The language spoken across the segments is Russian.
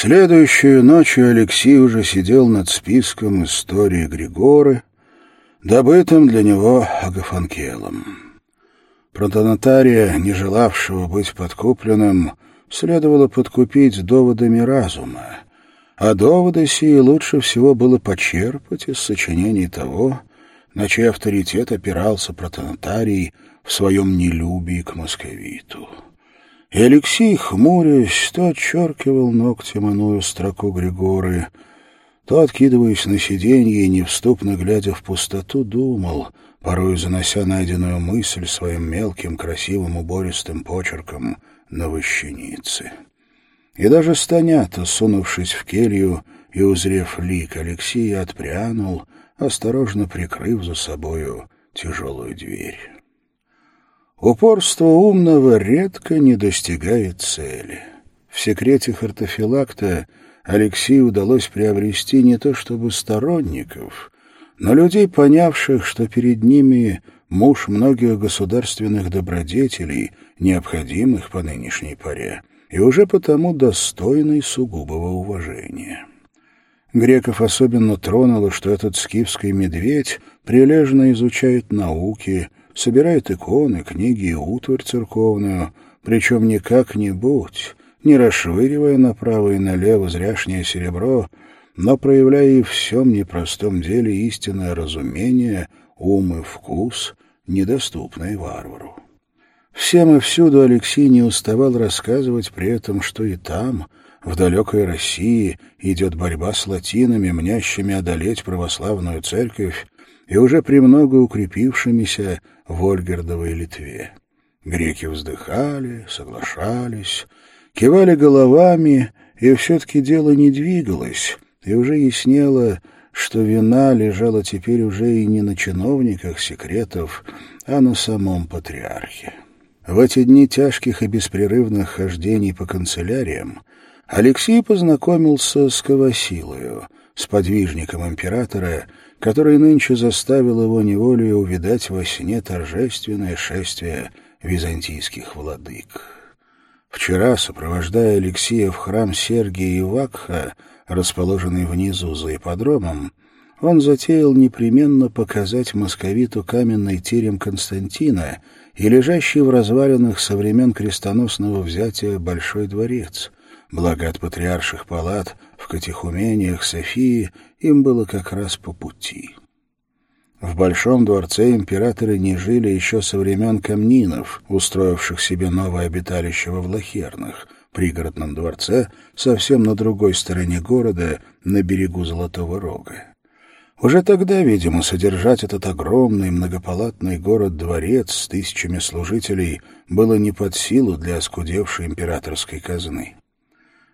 Следующую ночью Алексей уже сидел над списком истории Григоры, добытым для него Агафанкелом. Протонотария, не желавшего быть подкупленным, следовало подкупить доводами разума, а доводы сии лучше всего было почерпать из сочинений того, на чей авторитет опирался протонотарий в своем нелюбии к московиту. И Алексей, хмурясь, то отчеркивал ногтем иную строку Григоры, то, откидываясь на сиденье и невступно глядя в пустоту, думал, порой занося найденную мысль своим мелким, красивым, убористым почерком на вощенице. И даже Станята, сунувшись в келью и узрев лик Алексея, отпрянул, осторожно прикрыв за собою тяжелую дверь. Упорство умного редко не достигает цели. В секрете хартофилакта Алексею удалось приобрести не то чтобы сторонников, но людей, понявших, что перед ними муж многих государственных добродетелей, необходимых по нынешней поре, и уже потому достойный сугубого уважения. Греков особенно тронуло, что этот скифский медведь прилежно изучает науки, собирает иконы, книги и утварь церковную, причем не как-нибудь, не расшвыривая направо и налево зряшнее серебро, но проявляя и в всем непростом деле истинное разумение, ум и вкус, недоступные варвару. Всем и всюду Алексей не уставал рассказывать при этом, что и там, в далекой России, идет борьба с латинами, мнящими одолеть православную церковь, и уже премного укрепившимися в Ольгердовой Литве. Греки вздыхали, соглашались, кивали головами, и все-таки дело не двигалось, и уже яснело, что вина лежала теперь уже и не на чиновниках секретов, а на самом патриархе. В эти дни тяжких и беспрерывных хождений по канцеляриям Алексей познакомился с Кавасилою, сподвижником императора, который нынче заставил его неволей увидать во сне торжественное шествие византийских владык. Вчера, сопровождая Алексея в храм Сергия и Вакха, расположенный внизу за ипподромом, он затеял непременно показать московиту каменный терем Константина и лежащий в развалинах со времен крестоносного взятия Большой дворец, благо от патриарших палат в катехумениях Софии им было как раз по пути. В Большом дворце императоры не жили еще со времен камнинов, устроивших себе новое обиталище во Влахернах, пригородном дворце, совсем на другой стороне города, на берегу Золотого Рога. Уже тогда, видимо, содержать этот огромный многопалатный город-дворец с тысячами служителей было не под силу для оскудевшей императорской казны.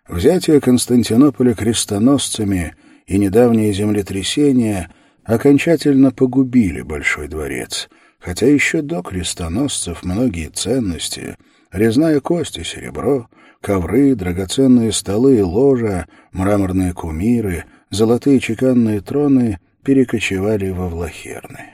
Взятие Константинополя крестоносцами и недавние землетрясения окончательно погубили Большой дворец, хотя еще до крестоносцев многие ценности — резная кость и серебро, ковры, драгоценные столы и ложа, мраморные кумиры, золотые чеканные троны перекочевали во Влахерны.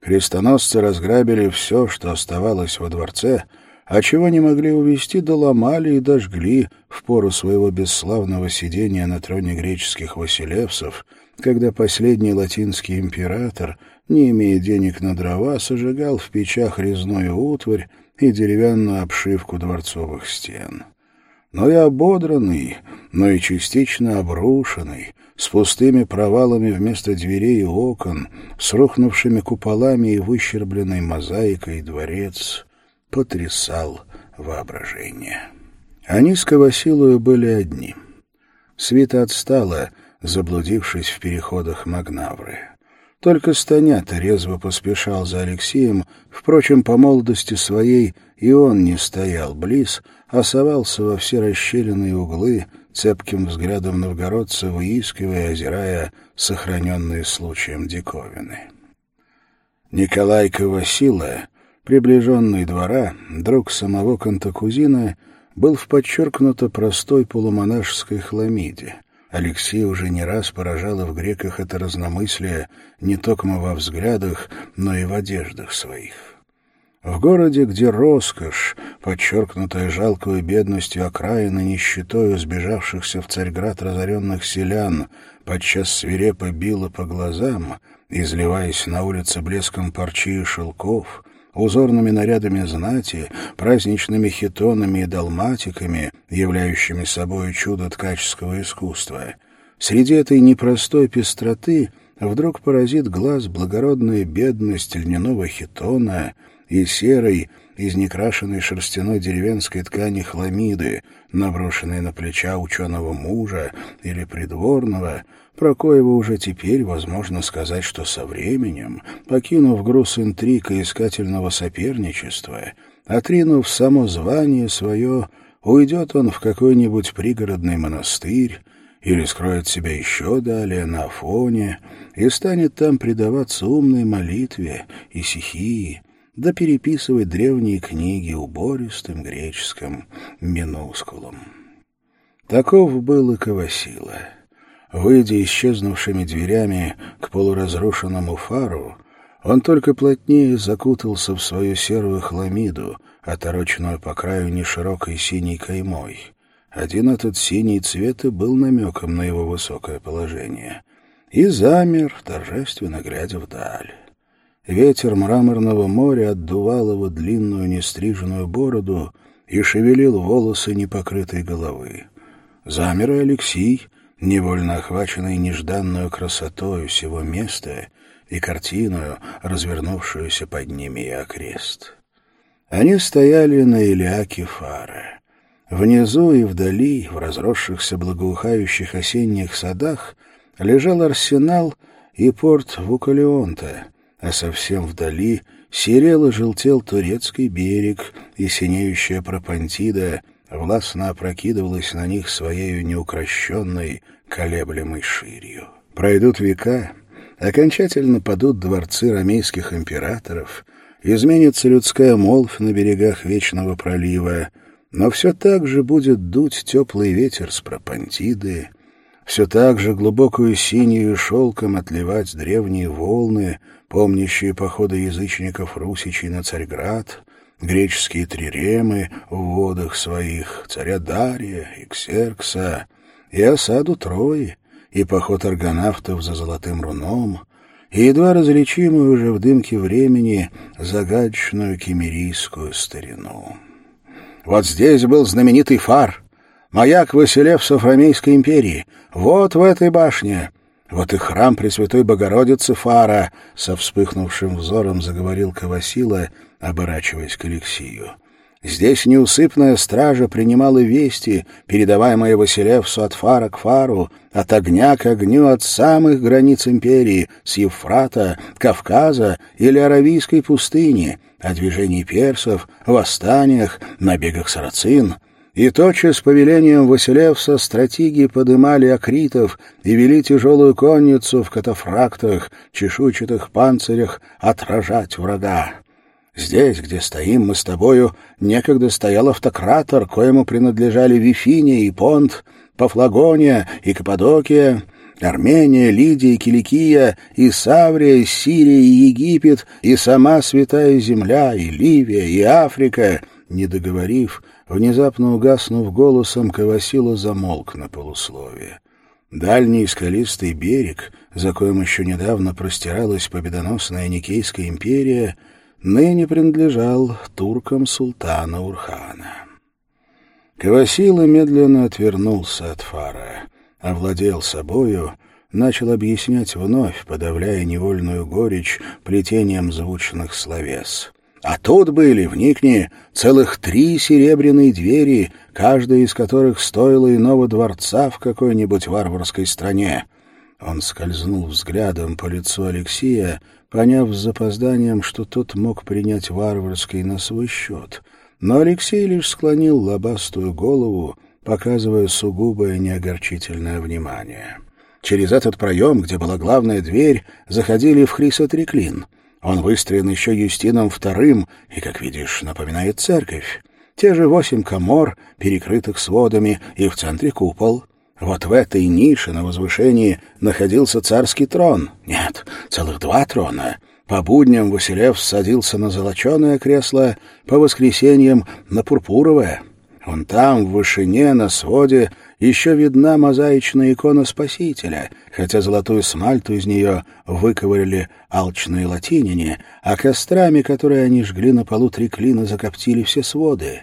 Крестоносцы разграбили все, что оставалось во дворце — а чего не могли увести, доломали и дожгли в пору своего бесславного сидения на троне греческих василевсов, когда последний латинский император, не имея денег на дрова, сожигал в печах резную утварь и деревянную обшивку дворцовых стен. Но и ободранный, но и частично обрушенный, с пустыми провалами вместо дверей и окон, с рухнувшими куполами и выщербленной мозаикой дворец потрясал воображение. Они с Ковасилою были одни. Свита отстала, заблудившись в переходах Магнавры. Только Станята резво поспешал за Алексеем, впрочем, по молодости своей и он не стоял близ, а совался во все расщелины углы, цепким взглядом новгородца выискивая, озирая сохраненные случаем диковины. Николай Ковасила Приближенный двора, друг самого Кантакузина, был в подчеркнуто простой полумонашеской хламиде. Алексей уже не раз поражало в греках это разномыслие не только во взглядах, но и в одеждах своих. В городе, где роскошь, подчеркнутая жалкой бедностью окраины, нищетою сбежавшихся в Царьград разоренных селян, подчас свирепо била по глазам, изливаясь на улице блеском парчи и шелков, узорными нарядами знати, праздничными хитонами и далматиками, являющими собой чудо ткаческого искусства. Среди этой непростой пестроты вдруг поразит глаз благородная бедность льняного хитона и серой, из некрашенной шерстяной деревенской ткани хламиды, наброшенной на плеча ученого мужа или придворного, про коего уже теперь возможно сказать, что со временем, покинув груз интриг и искательного соперничества, отринув само звание свое, уйдет он в какой-нибудь пригородный монастырь или скроет себя еще далее на Афоне и станет там предаваться умной молитве и сихии, да переписывать древние книги убористым греческим минускулом. Таков был и Кавасила. Выйдя исчезнувшими дверями к полуразрушенному фару, он только плотнее закутался в свою серую хламиду, отороченную по краю неширокой синей каймой. Один этот синий цвет и был намеком на его высокое положение. И замер, торжественно глядя вдаль. Ветер мраморного моря отдувал его длинную нестриженную бороду и шевелил волосы непокрытой головы. Замер и Алексей, невольно охваченный нежданную красотой всего места и картиною, развернувшуюся под ними и окрест. Они стояли на Илиаке Фара. Внизу и вдали, в разросшихся благоухающих осенних садах, лежал арсенал и порт Вукалеонта, а совсем вдали серел и желтел турецкий берег и синеющая Пропантида — властно опрокидывалась на них своей неукрощенной, колеблемой ширью. Пройдут века, окончательно падут дворцы ромейских императоров, изменится людская молвь на берегах Вечного пролива, но все так же будет дуть теплый ветер с Пропантиды, все так же глубокую синюю шелком отливать древние волны, помнящие походы язычников русичей на Царьград — греческие триремы в водах своих, царя Дария и Ксеркса, и осаду Трои, и поход аргонавтов за золотым руном, и едва различимую уже в дымке времени загадочную кемерийскую старину. Вот здесь был знаменитый фар, маяк Василевсов Ромейской империи, вот в этой башне — вот и храм Пресвятой Богородицы Фара, со вспыхнувшим взором заговорил Кавасила, оборачиваясь к Алексию. Здесь неусыпная стража принимала вести, передаваемые Василевсу от фара к фару, от огня к огню от самых границ империи, с Евфрата, Кавказа или Аравийской пустыни, о движении персов, восстаниях, набегах сарацин — и тотчас по повелением Василевса стратеги подымали акритов и вели тяжелую конницу в катафрактах, чешуйчатых панцирях отражать врага. Здесь, где стоим мы с тобою, некогда стоял автократор, коему принадлежали Вифиния и Понт, Пафлагония и Каппадокия, Армения, Лидия и Киликия, и Саврия, и Сирия и Египет, и сама Святая Земля, и Ливия, и Африка. Не договорив, внезапно угаснув голосом, Кавасила замолк на полусловие. Дальний скалистый берег, за коим еще недавно простиралась победоносная Никейская империя, ныне принадлежал туркам султана Урхана. Кавасила медленно отвернулся от фара, овладел собою, начал объяснять вновь, подавляя невольную горечь плетением звучных словес. А тут были, вникни, целых три серебряные двери, каждая из которых стоила иного дворца в какой-нибудь варварской стране. Он скользнул взглядом по лицу Алексея, поняв с запозданием, что тот мог принять варварский на свой счет. Но Алексей лишь склонил лобастую голову, показывая сугубое неогорчительное внимание. Через этот проем, где была главная дверь, заходили в Хрисотреклин. Он выстроен еще Юстином II и, как видишь, напоминает церковь. Те же восемь комор, перекрытых сводами, и в центре купол — вот в этой нише на возвышении находился царский трон. Нет, целых два трона. По будням Василев садился на золоченое кресло, по воскресеньям — на пурпуровое. Вон там, в вышине, на своде, еще видна мозаичная икона Спасителя, хотя золотую смальту из нее выковырили алчные латиняне, а кострами, которые они жгли на полу три клина, закоптили все своды.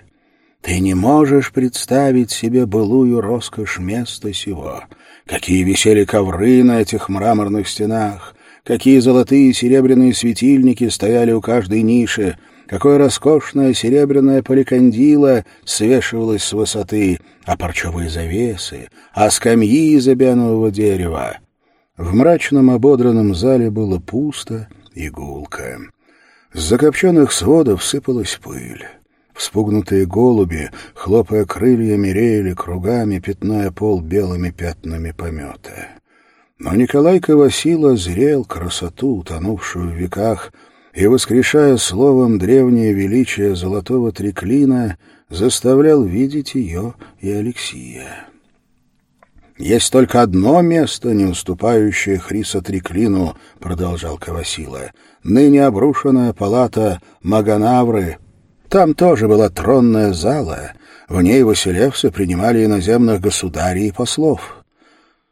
Ты не можешь представить себе былую роскошь места сего. Какие висели ковры на этих мраморных стенах, какие золотые и серебряные светильники стояли у каждой ниши, какое роскошное серебряное поликандило свешивалось с высоты, а парчевые завесы, а скамьи из обянового дерева. В мрачном ободранном зале было пусто и гулко. С закопченных сводов сыпалась пыль. Вспугнутые голуби, хлопая крыльями, реяли кругами, пятная пол белыми пятнами помета. Но Николай Ковасила зрел красоту, утонувшую в веках, и, воскрешая словом древнее величие золотого треклина, заставлял видеть ее и Алексия. «Есть только одно место, не уступающее Хриса Треклину», — продолжал Кавасила. «Ныне обрушенная палата Маганавры. Там тоже была тронная зала. В ней Василевсы принимали иноземных государей и послов.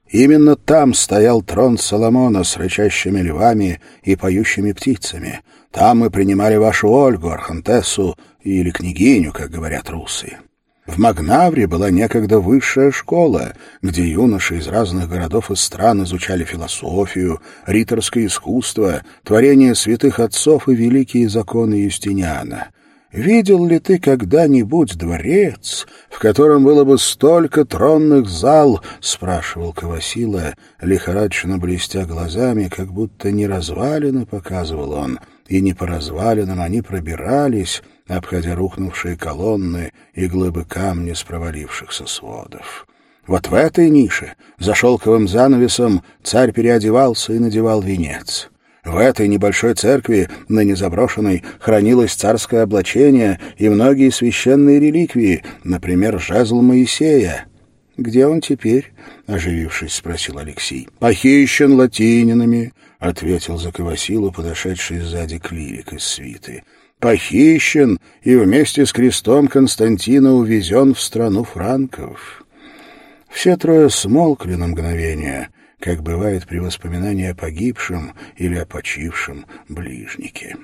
Именно там стоял трон Соломона с рычащими львами и поющими птицами. Там мы принимали вашу Ольгу, Архантессу или княгиню, как говорят русы. В Магнавре была некогда высшая школа, где юноши из разных городов и стран изучали философию, риторское искусство, творение святых отцов и великие законы Юстиниана — Видел ли ты когда-нибудь дворец, в котором было бы столько тронных зал? — спрашивал Кавасила, лихорадочно блестя глазами, как будто не развалины показывал он, и не по развалинам они пробирались, обходя рухнувшие колонны и глыбы камня с провалившихся сводов. Вот в этой нише, за шелковым занавесом, царь переодевался и надевал венец. В этой небольшой церкви, ныне заброшенной, хранилось царское облачение и многие священные реликвии, например, жезл Моисея. «Где он теперь?» — оживившись, спросил Алексей. «Похищен латининами», — ответил за Ковасилу подошедший сзади клирик из свиты. «Похищен и вместе с крестом Константина увезен в страну франков». Все трое смолкли на мгновение — как бывает при воспоминании о погибшем или о почившем ближнике.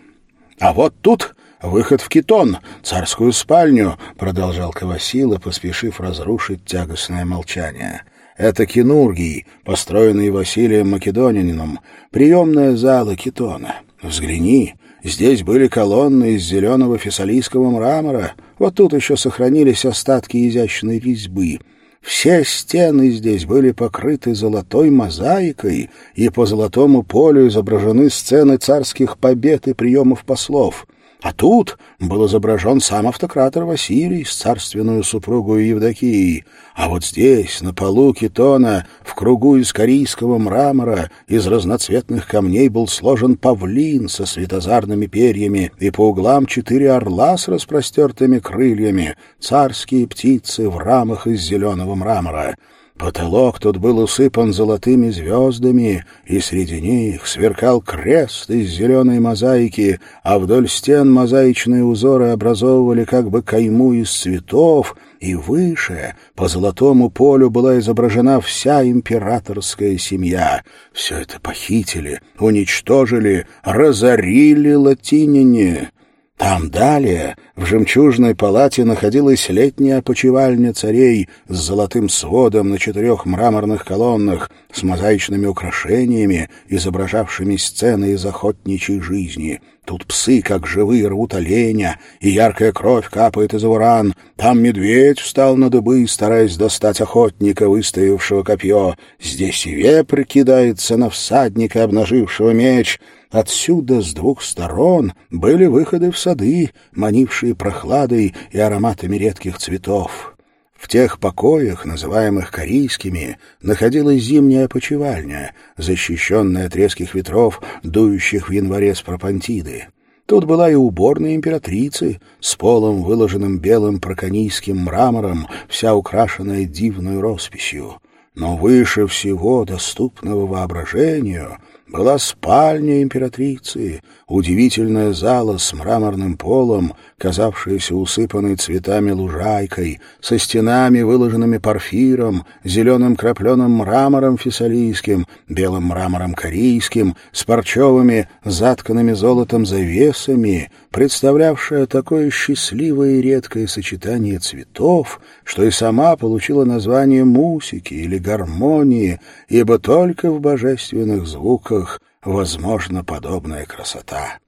«А вот тут выход в Китон, царскую спальню», — продолжал Кавасила, поспешив разрушить тягостное молчание. «Это Кинургий, построенный Василием Македонинином, приемная зала Китона. Взгляни, здесь были колонны из зеленого фессалийского мрамора, вот тут еще сохранились остатки изящной резьбы». Все стены здесь были покрыты золотой мозаикой, и по золотому полю изображены сцены царских побед и приемов послов. А тут был изображен сам автократор Василий с царственную супругу Евдокией. А вот здесь, на полу китона, в кругу из корейского мрамора, из разноцветных камней был сложен павлин со светозарными перьями, и по углам четыре орла с распростертыми крыльями, царские птицы в рамах из зеленого мрамора. Потолок тут был усыпан золотыми звездами, и среди них сверкал крест из зеленой мозаики, а вдоль стен мозаичные узоры образовывали как бы кайму из цветов, и выше, по золотому полю, была изображена вся императорская семья. Все это похитили, уничтожили, разорили латиняне. Там далее, в жемчужной палате, находилась летняя опочивальня царей с золотым сводом на четырех мраморных колоннах, с мозаичными украшениями, изображавшими сцены из охотничьей жизни. Тут псы, как живые, рвут оленя, и яркая кровь капает из его ран. Там медведь встал на дыбы, стараясь достать охотника, выставившего копье. Здесь и вепрь кидается на всадника, обнажившего меч — Отсюда с двух сторон были выходы в сады, манившие прохладой и ароматами редких цветов. В тех покоях, называемых корейскими, находилась зимняя опочивальня, защищенная от резких ветров, дующих в январе с пропантиды. Тут была и уборная императрицы, с полом, выложенным белым проконийским мрамором, вся украшенная дивной росписью. Но выше всего доступного воображению была спальня императрицы, удивительная зала с мраморным полом, казавшаяся усыпанной цветами лужайкой, со стенами, выложенными порфиром, зеленым крапленым мрамором фессалийским, белым мрамором корейским, с парчевыми, затканными золотом завесами, представлявшая такое счастливое и редкое сочетание цветов, что и сама получила название мусики или гармонии, ибо только в божественных звуках возможна подобная красота.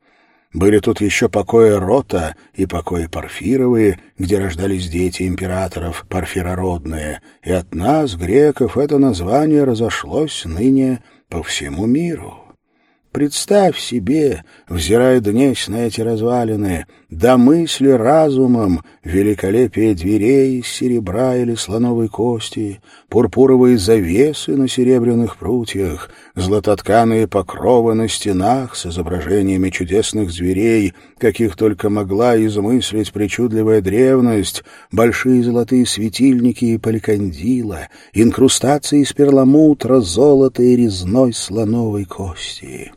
Были тут еще покои Рота и покои Порфировые, где рождались дети императоров, порфирородные, и от нас, греков, это название разошлось ныне по всему миру. Представь себе, взирая днесь на эти развалины, до мысли разумом великолепие дверей из серебра или слоновой кости, пурпуровые завесы на серебряных прутьях, златотканые покровы на стенах с изображениями чудесных зверей, каких только могла измыслить причудливая древность, большие золотые светильники и поликандила, инкрустации из перламутра, золота и резной слоновой кости.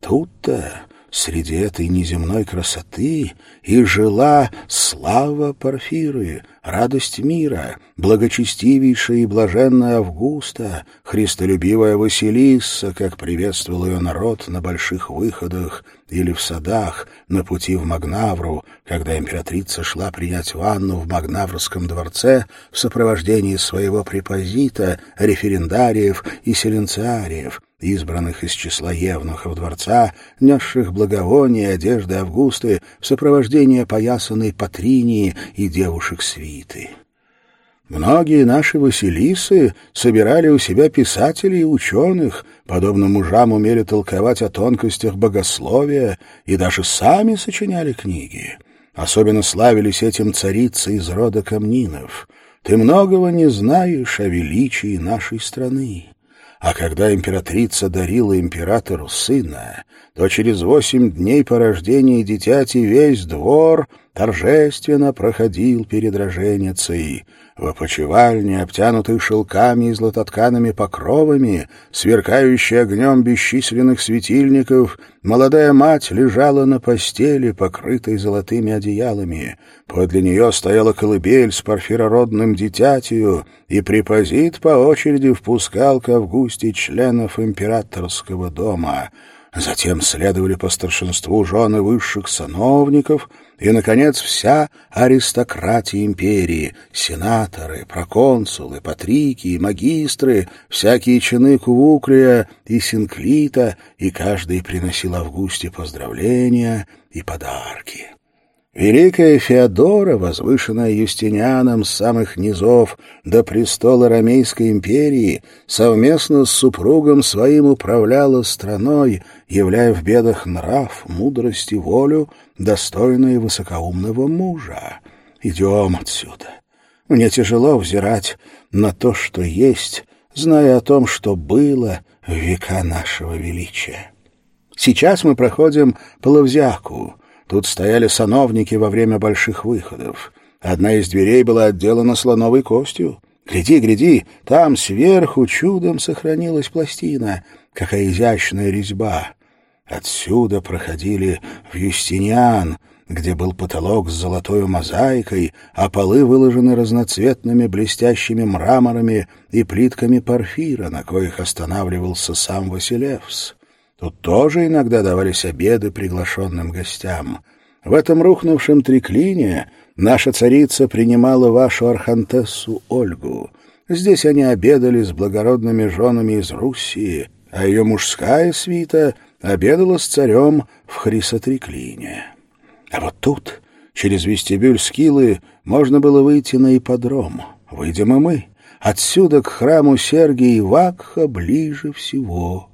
Тут-то, среди этой неземной красоты, и жила слава Порфиры, радость мира, благочестивейшая и блаженная Августа, христолюбивая Василиса, как приветствовал ее народ на больших выходах или в садах на пути в Магнавру, когда императрица шла принять ванну в Магнаврском дворце в сопровождении своего препозита, референдариев и селенциариев, избранных из числа евнухов дворца, несших благовония одежды Августы в сопровождении опоясанной Патринии и девушек свиты. Многие наши Василисы собирали у себя писателей и ученых, подобно мужам умели толковать о тонкостях богословия и даже сами сочиняли книги. Особенно славились этим царицы из рода Камнинов. Ты многого не знаешь о величии нашей страны. А когда императрица дарила императору сына, то через восемь дней по рождении дитяти весь двор торжественно проходил перед роженицей. В опочивальне, обтянутой шелками и златотканными покровами, сверкающей огнем бесчисленных светильников, молодая мать лежала на постели, покрытой золотыми одеялами. Подле нее стояла колыбель с парфирородным дитятью, и препозит по очереди впускал к Августе членов императорского дома. Затем следовали по старшинству жены высших сановников — и, наконец, вся аристократия империи, сенаторы, проконсулы, патрики, магистры, всякие чины Кувуклия и Синклита, и каждый приносил Августе поздравления и подарки. Великая Феодора, возвышенная Юстинианом с самых низов до престола Ромейской империи, совместно с супругом своим управляла страной, являя в бедах нрав, мудрость и волю, достойные высокоумного мужа. Идем отсюда. Мне тяжело взирать на то, что есть, зная о том, что было в века нашего величия. Сейчас мы проходим по Лавзяку, Тут стояли сановники во время больших выходов. Одна из дверей была отделана слоновой костью. Гляди, гляди, там сверху чудом сохранилась пластина. Какая изящная резьба! Отсюда проходили в Юстиниан, где был потолок с золотой мозаикой, а полы выложены разноцветными блестящими мраморами и плитками порфира, на коих останавливался сам Василевс. Тут тоже иногда давались обеды приглашенным гостям. В этом рухнувшем триклине наша царица принимала вашу архантессу Ольгу. Здесь они обедали с благородными женами из Руссии, а ее мужская свита обедала с царем в Хрисотриклине. А вот тут, через вестибюль Скилы, можно было выйти на ипподром. Выйдем и мы. Отсюда к храму Сергия и Вакха ближе всего.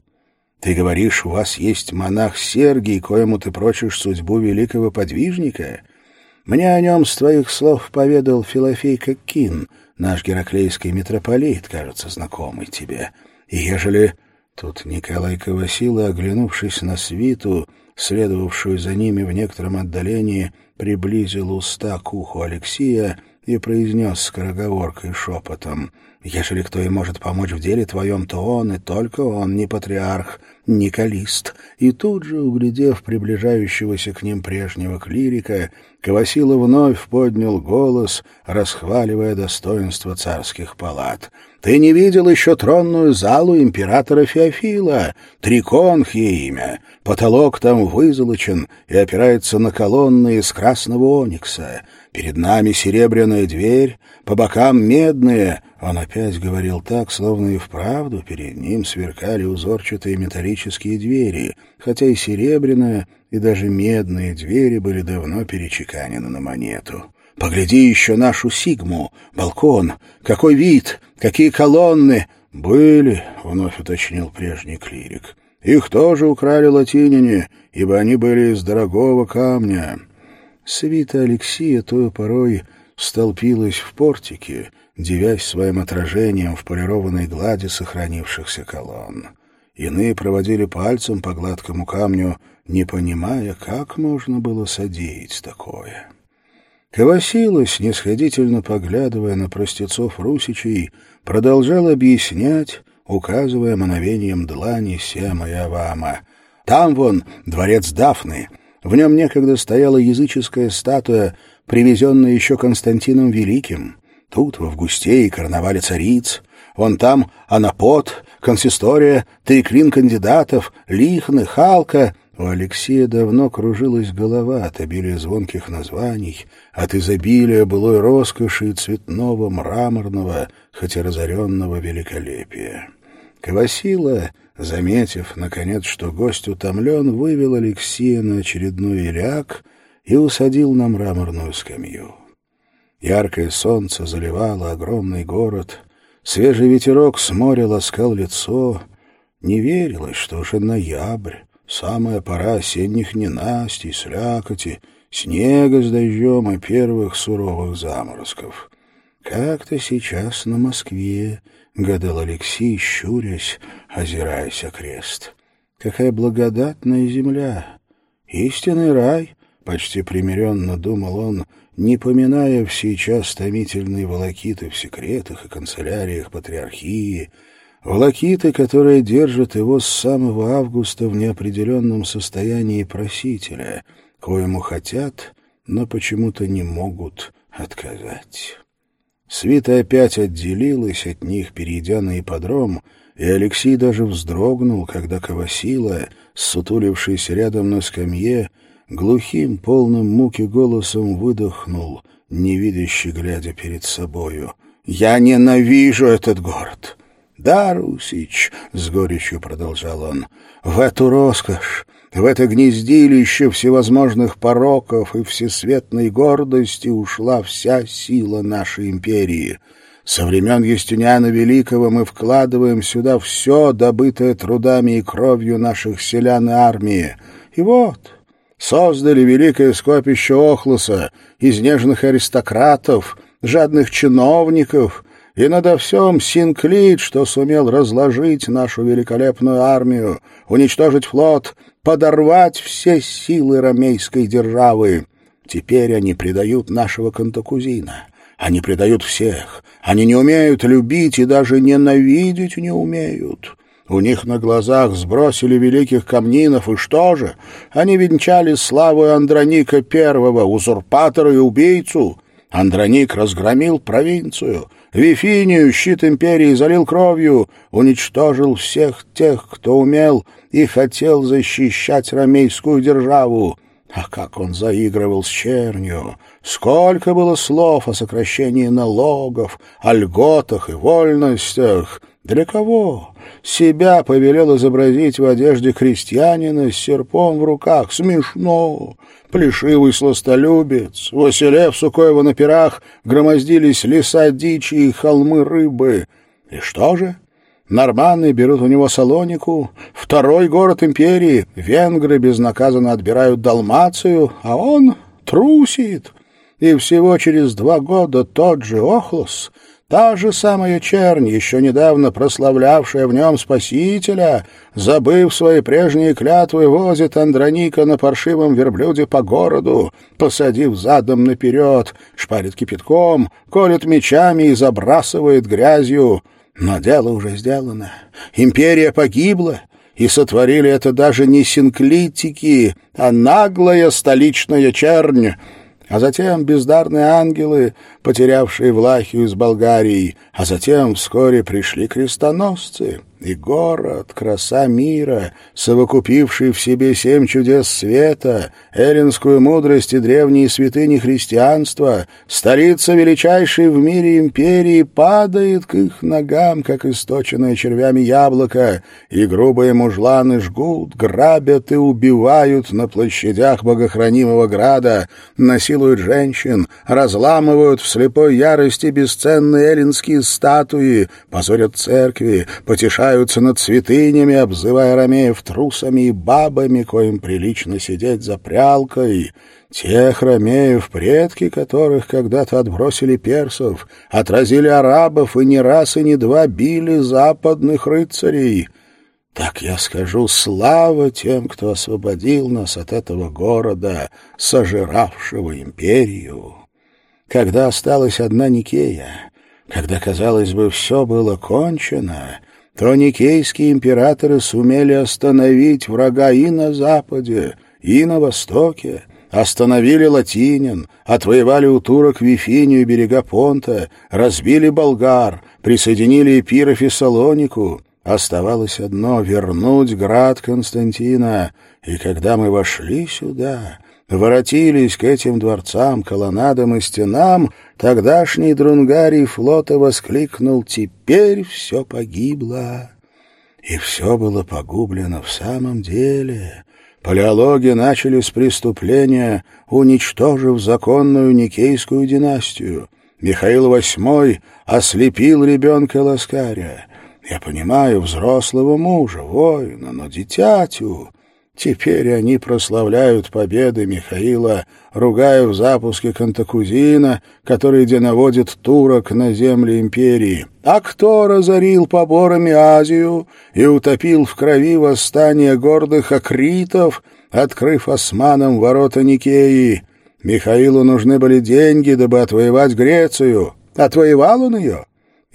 Ты говоришь, у вас есть монах Сергий, коему ты прочишь судьбу великого подвижника? Мне о нем с твоих слов поведал Филофей Коккин, наш гераклейский митрополит, кажется, знакомый тебе. И ежели...» Тут Николай Ковасила, оглянувшись на свиту, следовавшую за ними в некотором отдалении, приблизил уста к уху Алексея и произнес скороговоркой шепотом — Ежели кто и может помочь в деле твоем, то он, и только он, не патриарх, не калист. И тут же, углядев приближающегося к ним прежнего клирика, Кавасила вновь поднял голос, расхваливая достоинство царских палат. «Ты не видел еще тронную залу императора Феофила? Триконх ей имя. Потолок там вызолочен и опирается на колонны из красного оникса. Перед нами серебряная дверь, по бокам медные, он опять говорил так, словно и вправду перед ним сверкали узорчатые металлические двери, хотя и серебряные, и даже медные двери были давно перечеканены на монету. «Погляди еще нашу Сигму, балкон, какой вид, какие колонны!» «Были», — вновь уточнил прежний клирик. «Их тоже украли латиняне, ибо они были из дорогого камня». Свита Алексия той порой столпилась в портике, девясь своим отражением в полированной глади сохранившихся колонн. Иные проводили пальцем по гладкому камню, не понимая, как можно было содеять такое. Кавасила, снисходительно поглядывая на простецов русичей, продолжал объяснять, указывая мановением длани Сема и Авама. «Там вон дворец Дафны. В нем некогда стояла языческая статуя, привезенная еще Константином Великим. Тут, в Августе и карнавале цариц, вон там Анапот, консистория, триклин кандидатов, Лихны, Халка. У Алексея давно кружилась голова от обилия звонких названий, от изобилия былой роскоши и цветного, мраморного, хотя разоренного великолепия. Квасила, заметив, наконец, что гость утомлен, вывел Алексея на очередной иляк и усадил на мраморную скамью. Яркое солнце заливало огромный город, свежий ветерок с моря ласкал лицо. Не верилось, что уже ноябрь, самая пора осенних ненастий, слякоти, снега с дождем и первых суровых заморозков. «Как-то сейчас на Москве», — гадал Алексей, щурясь, озираясь окрест. «Какая благодатная земля! Истинный рай!» — почти примиренно думал он, не поминая сейчас томительные волокиты в секретах и канцеляриях патриархии, волокиты, которые держат его с самого августа в неопределенном состоянии просителя, коему хотят, но почему-то не могут отказать. Свита опять отделилась от них, перейдя на ипподром, и Алексей даже вздрогнул, когда Кавасила, сутулившись рядом на скамье, глухим, полным муки голосом выдохнул, невидящий, глядя перед собою. «Я ненавижу этот город!» «Да, Русич», — с горечью продолжал он, — «в эту роскошь, в это гнездилище всевозможных пороков и всесветной гордости ушла вся сила нашей империи. Со времен Естюняна Великого мы вкладываем сюда все, добытое трудами и кровью наших селян и армии. И вот, создали великое скопище Охлоса, изнеженных аристократов, жадных чиновников, и надо всем Синклит, что сумел разложить нашу великолепную армию, уничтожить флот, подорвать все силы ромейской державы. Теперь они предают нашего Кантакузина. Они предают всех. Они не умеют любить и даже ненавидеть не умеют. У них на глазах сбросили великих камнинов, и что же? Они венчали славу Андроника Первого, узурпатора и убийцу. Андроник разгромил провинцию, Вифинию, щит империи, залил кровью, уничтожил всех тех, кто умел и хотел защищать ромейскую державу. А как он заигрывал с чернью! Сколько было слов о сокращении налогов, о льготах и вольностях! Для кого? Себя повелел изобразить в одежде крестьянина с серпом в руках. Смешно! Плешивый сластолюбец, Василев Сукоева на пирах громоздились леса дичи и холмы рыбы. И что же? Норманы берут у него Салонику, второй город империи, венгры безнаказанно отбирают Далмацию, а он трусит. И всего через два года тот же Охлос Та же самая чернь, еще недавно прославлявшая в нем Спасителя, забыв свои прежние клятвы, возит Андроника на паршивом верблюде по городу, посадив задом наперед, шпарит кипятком, колет мечами и забрасывает грязью. Но дело уже сделано. Империя погибла, и сотворили это даже не синклитики, а наглая столичная чернь, а затем бездарные ангелы, потерявшие Влахию из Болгарии, а затем вскоре пришли крестоносцы, и город, краса мира, совокупивший в себе семь чудес света, эллинскую мудрость и древние святыни христианства, столица величайшей в мире империи падает к их ногам, как источенное червями яблоко, и грубые мужланы жгут, грабят и убивают на площадях богохранимого града, насилуют женщин, разламывают в слепой ярости бесценные эллинские статуи, позорят церкви, потешают потешаются над святынями, обзывая ромеев трусами и бабами, коим прилично сидеть за прялкой, тех ромеев, предки которых когда-то отбросили персов, отразили арабов и не раз и не два били западных рыцарей. Так я скажу, слава тем, кто освободил нас от этого города, сожиравшего империю. Когда осталась одна Никея, когда, казалось бы, все было кончено, то никейские императоры сумели остановить врага и на Западе, и на Востоке, остановили латинин, отвоевали у турок Вифинию и берега Понта, разбили болгар, присоединили Эпиров и Салонику. Оставалось одно — вернуть град Константина. И когда мы вошли сюда, воротились к этим дворцам, колоннадам и стенам, тогдашний друнгарий флота воскликнул «Теперь все погибло». И все было погублено в самом деле. Палеологи начали с преступления, уничтожив законную Никейскую династию. Михаил VIII ослепил ребенка Ласкаря. Я понимаю взрослого мужа, воина, но дитятю Теперь они прославляют победы Михаила, ругая в запуске Кантакузина, который где наводит турок на земли империи. А кто разорил поборами Азию и утопил в крови восстание гордых акритов, открыв османам ворота Никеи? Михаилу нужны были деньги, дабы отвоевать Грецию. Отвоевал он ее?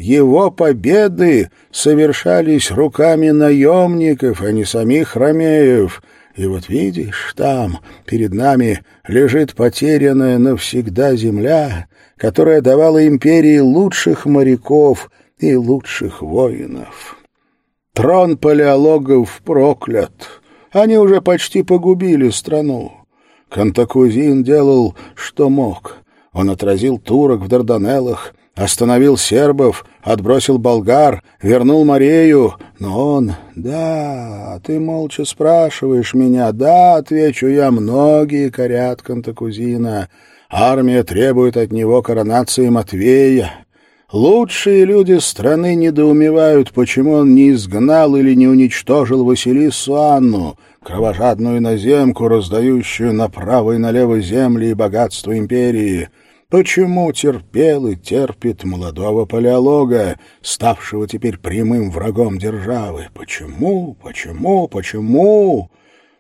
Его победы совершались руками наемников, а не самих ромеев. И вот видишь, там, перед нами, лежит потерянная навсегда земля, которая давала империи лучших моряков и лучших воинов. Трон палеологов проклят. Они уже почти погубили страну. Кантакузин делал, что мог. Он отразил турок в Дарданеллах, остановил сербов, отбросил болгар, вернул Марею, но он... Да, ты молча спрашиваешь меня. Да, отвечу я, многие корят Кантакузина. Армия требует от него коронации Матвея. Лучшие люди страны недоумевают, почему он не изгнал или не уничтожил Василису Анну, кровожадную иноземку, раздающую направо и налево земли и богатство империи. Почему терпел и терпит молодого палеолога, ставшего теперь прямым врагом державы? Почему, почему, почему?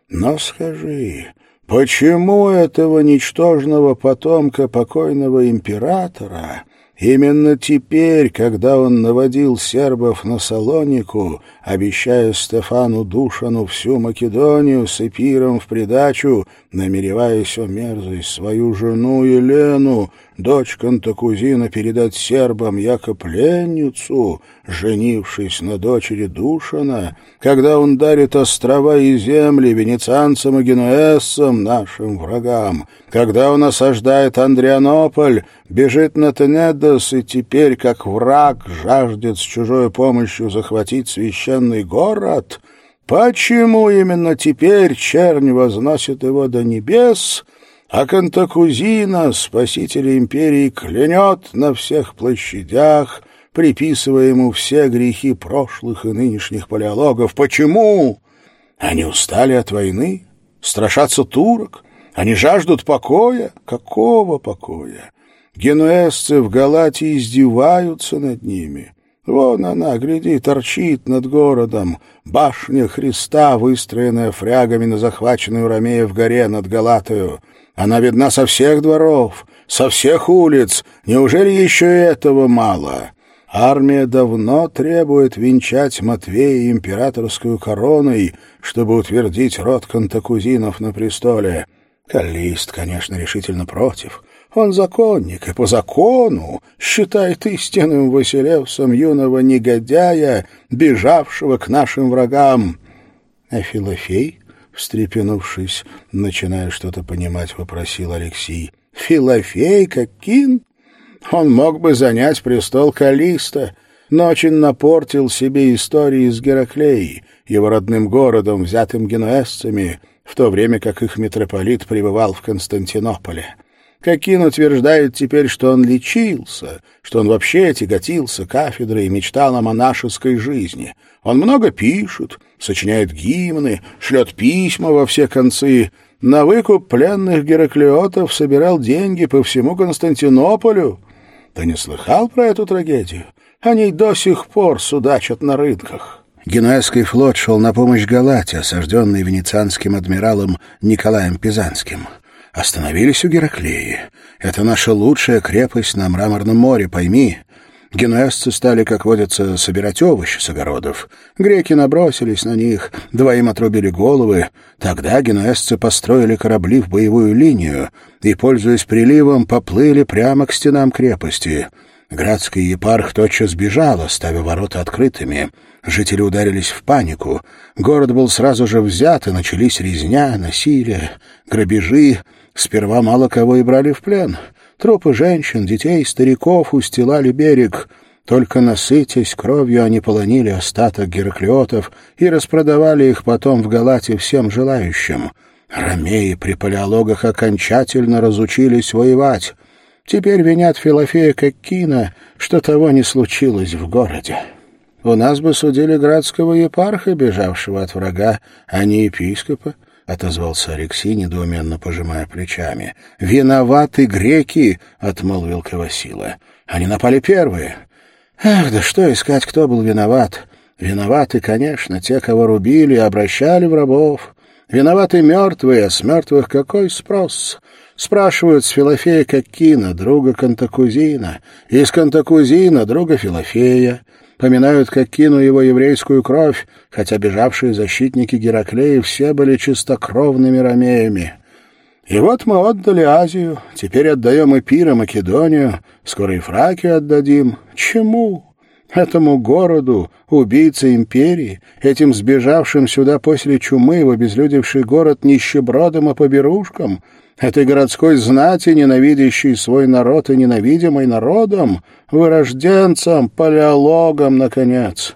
Но скажи, почему этого ничтожного потомка покойного императора Именно теперь, когда он наводил сербов на Салонику, обещая Стефану Душану всю Македонию с Эпиром в придачу, намереваясь о мерзость свою жену Елену, дочь Кантакузина, передать сербам яко пленницу, женившись на дочери Душана, когда он дарит острова и земли венецианцам и генуэзцам, нашим врагам, когда он осаждает Андрианополь, бежит на Тенедос и теперь, как враг, жаждет с чужой помощью захватить священный город, почему именно теперь чернь возносит его до небес — а Кантакузина, спаситель империи, клянет на всех площадях, приписывая ему все грехи прошлых и нынешних палеологов. Почему? Они устали от войны, страшатся турок, они жаждут покоя. Какого покоя? Генуэзцы в Галатии издеваются над ними. Вон она, гляди, торчит над городом. Башня Христа, выстроенная фрягами на захваченной у Ромея горе над Галатою. Она видна со всех дворов, со всех улиц. Неужели еще этого мало? Армия давно требует венчать Матвея императорскую короной, чтобы утвердить род кантакузинов на престоле. Каллист, конечно, решительно против. Он законник и по закону считает истинным Василевсом юного негодяя, бежавшего к нашим врагам. А Филофей, встрепенувшись, начиная что-то понимать, вопросил Алексей. «Филофей Какин? Он мог бы занять престол Калиста, но очень напортил себе истории с Гераклеей, его родным городом, взятым генуэзцами, в то время как их митрополит пребывал в Константинополе. Кокин утверждает теперь, что он лечился, что он вообще тяготился кафедрой и мечтал о монашеской жизни. Он много пишет, сочиняет гимны, шлет письма во все концы. На выкуп пленных гераклеотов собирал деньги по всему Константинополю. Ты не слыхал про эту трагедию? Они до сих пор судачат на рынках. Генуэзский флот шел на помощь Галате, осажденный венецианским адмиралом Николаем Пизанским. Остановились у Гераклеи. Это наша лучшая крепость на Мраморном море, пойми. Генуэзцы стали, как водится, собирать овощи с огородов. Греки набросились на них, двоим отрубили головы. Тогда генуэзцы построили корабли в боевую линию и, пользуясь приливом, поплыли прямо к стенам крепости. Градский епарх тотчас бежал, оставив ворота открытыми. Жители ударились в панику. Город был сразу же взят, и начались резня, насилие, грабежи. Сперва мало кого и брали в плен. Трупы женщин, детей, стариков устилали берег. Только насытясь кровью, они полонили остаток гераклиотов и распродавали их потом в Галате всем желающим. Ромеи при палеологах окончательно разучились воевать. Теперь винят Филофея Коккина, что того не случилось в городе. У нас бы судили градского епарха, бежавшего от врага, а не епископа. — отозвался Алексей, недоуменно пожимая плечами. — Виноваты греки! — отмолвил Кавасила. — Они напали первые. Ах, да что искать, кто был виноват? Виноваты, конечно, те, кого рубили и обращали в рабов. Виноваты мертвые, а с мертвых какой спрос? Спрашивают с Филофея Коккина, друга Кантакузина, и с Кантакузина, друга Филофея поминают как кину его еврейскую кровь, хотя бежавшие защитники Гераклея все были чистокровными ромеями. И вот мы отдали Азию, теперь отдаем Эпир Македонию, скоро и Фракию отдадим. Чему? Этому городу, убийце империи, этим сбежавшим сюда после чумы в обезлюдевший город нищебродом и поберушкам — этой городской знати, ненавидящей свой народ и ненавидимой народом, вырожденцам, палеологам, наконец.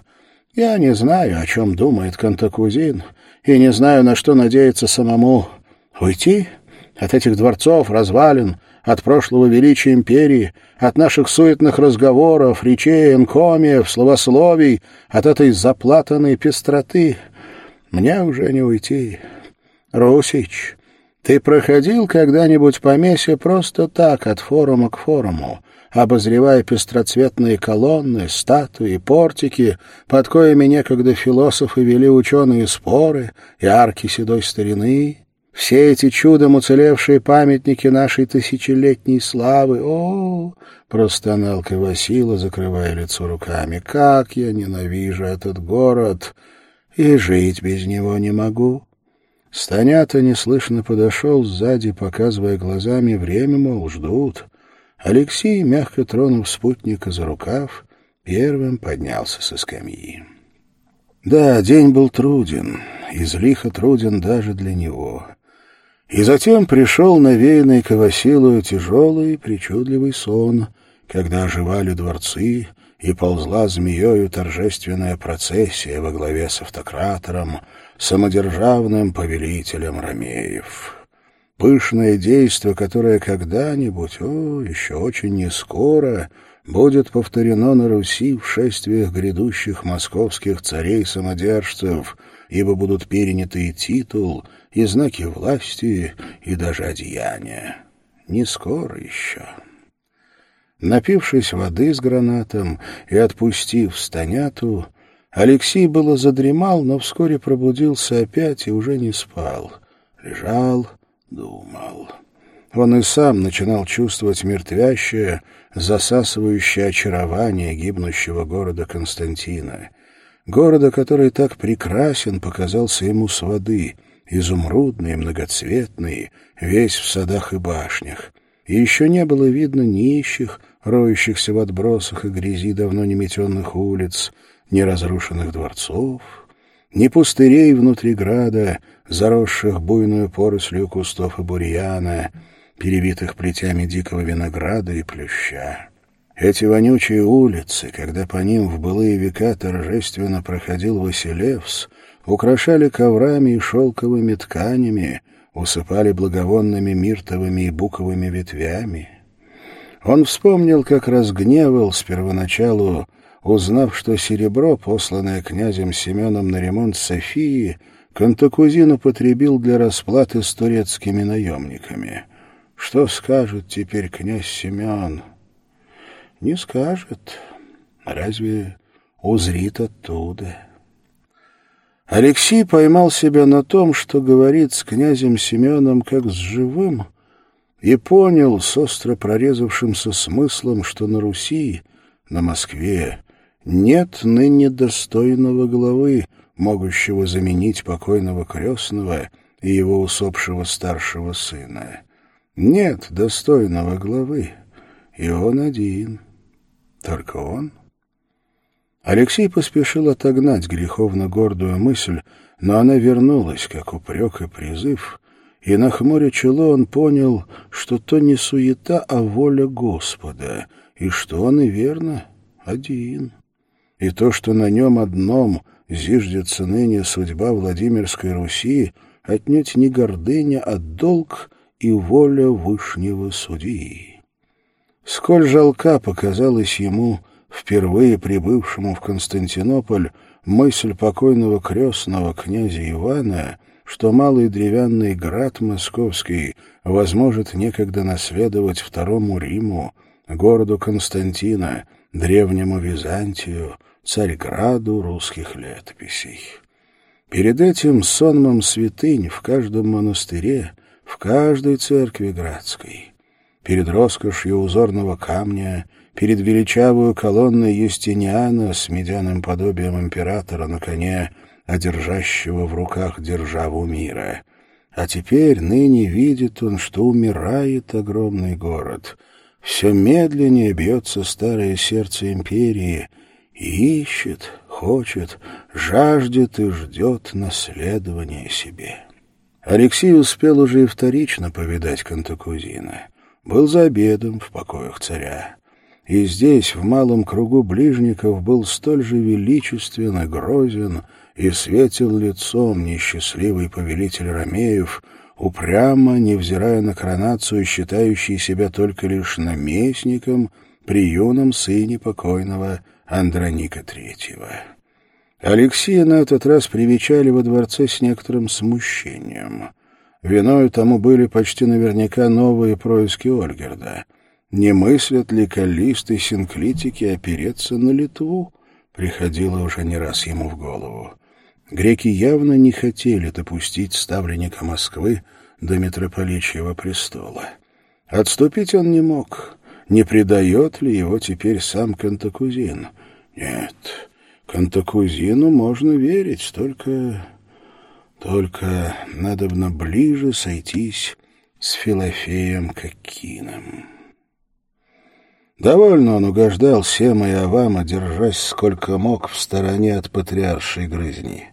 Я не знаю, о чем думает Кантакузин, и не знаю, на что надеяться самому. Уйти от этих дворцов, развалин, от прошлого величия империи, от наших суетных разговоров, речей, энкомиев, словословий, от этой заплатанной пестроты. Мне уже не уйти. Русич, ты проходил когда-нибудь по Месе просто так, от форума к форуму, обозревая пестроцветные колонны, статуи, портики, под коями некогда философы вели ученые споры и арки седой старины? Все эти чудом уцелевшие памятники нашей тысячелетней славы. О, простонал Кавасила, закрывая лицо руками. Как я ненавижу этот город и жить без него не могу. Станята неслышно подошел сзади, показывая глазами время, мол, ждут. Алексей, мягко тронув спутника за рукав, первым поднялся со скамьи. Да, день был труден, излихо труден даже для него. И затем пришел навеянный Кавасилою тяжелый причудливый сон, когда оживали дворцы, и ползла змеёю торжественная процессия во главе с автократором, самодержавным повелителем Ромеев. Пышное действо, которое когда-нибудь, о, еще очень не скоро, будет повторено на Руси в шествиях грядущих московских царей-самодержцев, ибо будут переняты и титул, и знаки власти, и даже одеяния. Не скоро еще. Напившись воды с гранатом и отпустив станяту, Алексей было задремал, но вскоре пробудился опять и уже не спал. Лежал, думал. Он и сам начинал чувствовать мертвящее, засасывающее очарование гибнущего города Константина. Города, который так прекрасен, показался ему с воды, изумрудный, многоцветный, весь в садах и башнях. И еще не было видно нищих, роющихся в отбросах и грязи давно не метенных улиц, ни разрушенных дворцов, ни пустырей внутри града, заросших буйную порослью кустов и бурьяна, перевитых плетями дикого винограда и плюща. Эти вонючие улицы, когда по ним в былые века торжественно проходил Василевс, украшали коврами и шелковыми тканями, усыпали благовонными миртовыми и буковыми ветвями. Он вспомнил, как разгневал с первоначалу, узнав, что серебро, посланное князем Семеном на ремонт Софии, Кантакузин употребил для расплаты с турецкими наемниками. Что скажет теперь князь Семен? Не скажет. Разве узрит оттуда? Алексей поймал себя на том, что говорит с князем Семеном как с живым, и понял с остро прорезавшимся смыслом, что на Руси, на Москве, нет ныне достойного главы, могущего заменить покойного крестного и его усопшего старшего сына. Нет достойного главы, и он один. Только он. Алексей поспешил отогнать греховно гордую мысль, но она вернулась, как упрек и призыв, и на хмуре чело он понял, что то не суета, а воля Господа, и что он и верно один. И то, что на нем одном зиждется ныне судьба Владимирской Руси, отнюдь не гордыня, а долг и воля Вышнего Судьи. Сколь жалка показалась ему, впервые прибывшему в Константинополь, мысль покойного крестного князя Ивана, что малый древянный град московский возможет некогда наследовать второму Риму, городу Константина, древнему Византию, Царьграду русских летописей. Перед этим сонмом святынь в каждом монастыре, в каждой церкви градской — перед роскошью узорного камня, перед величавую колонной Юстиниана с медяным подобием императора на коне, одержащего в руках державу мира. А теперь ныне видит он, что умирает огромный город. Все медленнее бьется старое сердце империи ищет, хочет, жаждет и ждет наследования себе. Алексей успел уже и вторично повидать Кантакузина был за обедом в покоях царя. И здесь, в малом кругу ближников, был столь же величественно грозен и светил лицом несчастливый повелитель Ромеев, упрямо, невзирая на коронацию, считающий себя только лишь наместником при юном сыне покойного Андроника Третьего. Алексея на этот раз привечали во дворце с некоторым смущением. Виною тому были почти наверняка новые происки Ольгерда. Не мыслят ли Каллист и синклитики опереться на Литву? Приходило уже не раз ему в голову. Греки явно не хотели допустить ставленника Москвы до митрополичьего престола. Отступить он не мог. Не предает ли его теперь сам Кантакузин? Нет, Кантакузину можно верить, только только надобно ближе сойтись с Филофеем Кокином. Довольно он угождал всем и Авама, держась сколько мог в стороне от патриаршей грызни.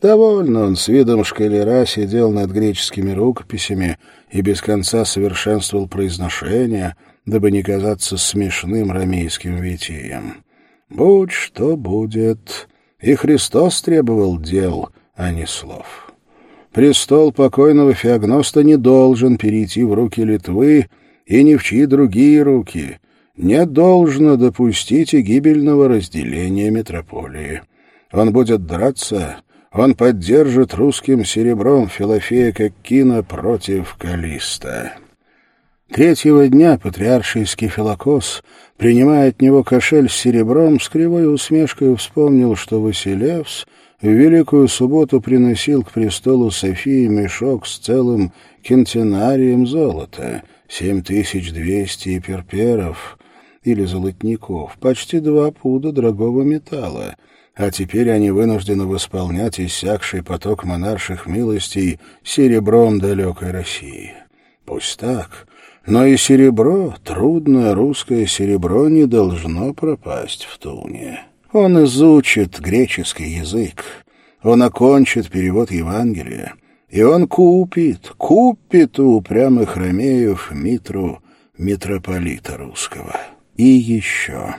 Довольно он с видом шкалера сидел над греческими рукописями и без конца совершенствовал произношение, дабы не казаться смешным рамейским витием. Будь что будет, и Христос требовал дел, а не слов. Престол покойного Феогноста не должен перейти в руки Литвы и ни в чьи другие руки. Не должно допустить и гибельного разделения метрополии. Он будет драться, он поддержит русским серебром Филофея Коккина против Калиста. Третьего дня патриарший Скифилокос, принимая от него кошель с серебром, с кривой усмешкой вспомнил, что Василевс в Великую Субботу приносил к престолу Софии мешок с целым кентенарием золота, семь тысяч двести перперов или золотников, почти два пуда дорогого металла, а теперь они вынуждены восполнять иссякший поток монарших милостей серебром далекой России. Пусть так, но и серебро, трудное русское серебро, не должно пропасть в туне. Он изучит греческий язык, он окончит перевод Евангелия, и он купит, купит у упрямых ромеев Митру, митрополита русского. И еще.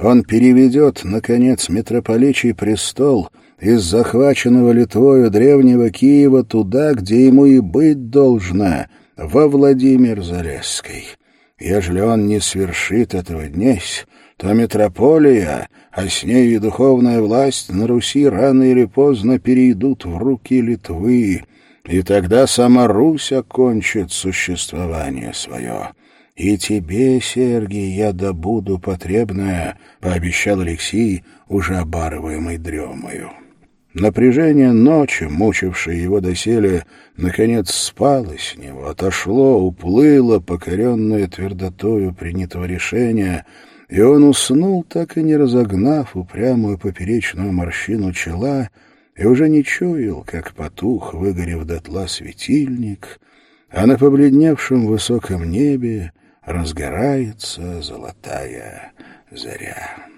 Он переведет, наконец, митрополичий престол из захваченного Литвою древнего Киева туда, где ему и быть должно, во Владимир Залесский. Ежели он не свершит этого днесь, то метрополия, а с ней и духовная власть на Руси рано или поздно перейдут в руки Литвы, и тогда сама Русь окончит существование свое. «И тебе, Сергий, я добуду потребное», — пообещал Алексей, уже обарываемый дремою. Напряжение ночи, мучившее его доселе, наконец спало с него, отошло, уплыло, покоренное твердотою принятого решения, и он уснул, так и не разогнав упрямую поперечную морщину чела, и уже не чуял, как потух, выгорев дотла светильник, а на побледневшем высоком небе разгорается золотая заря.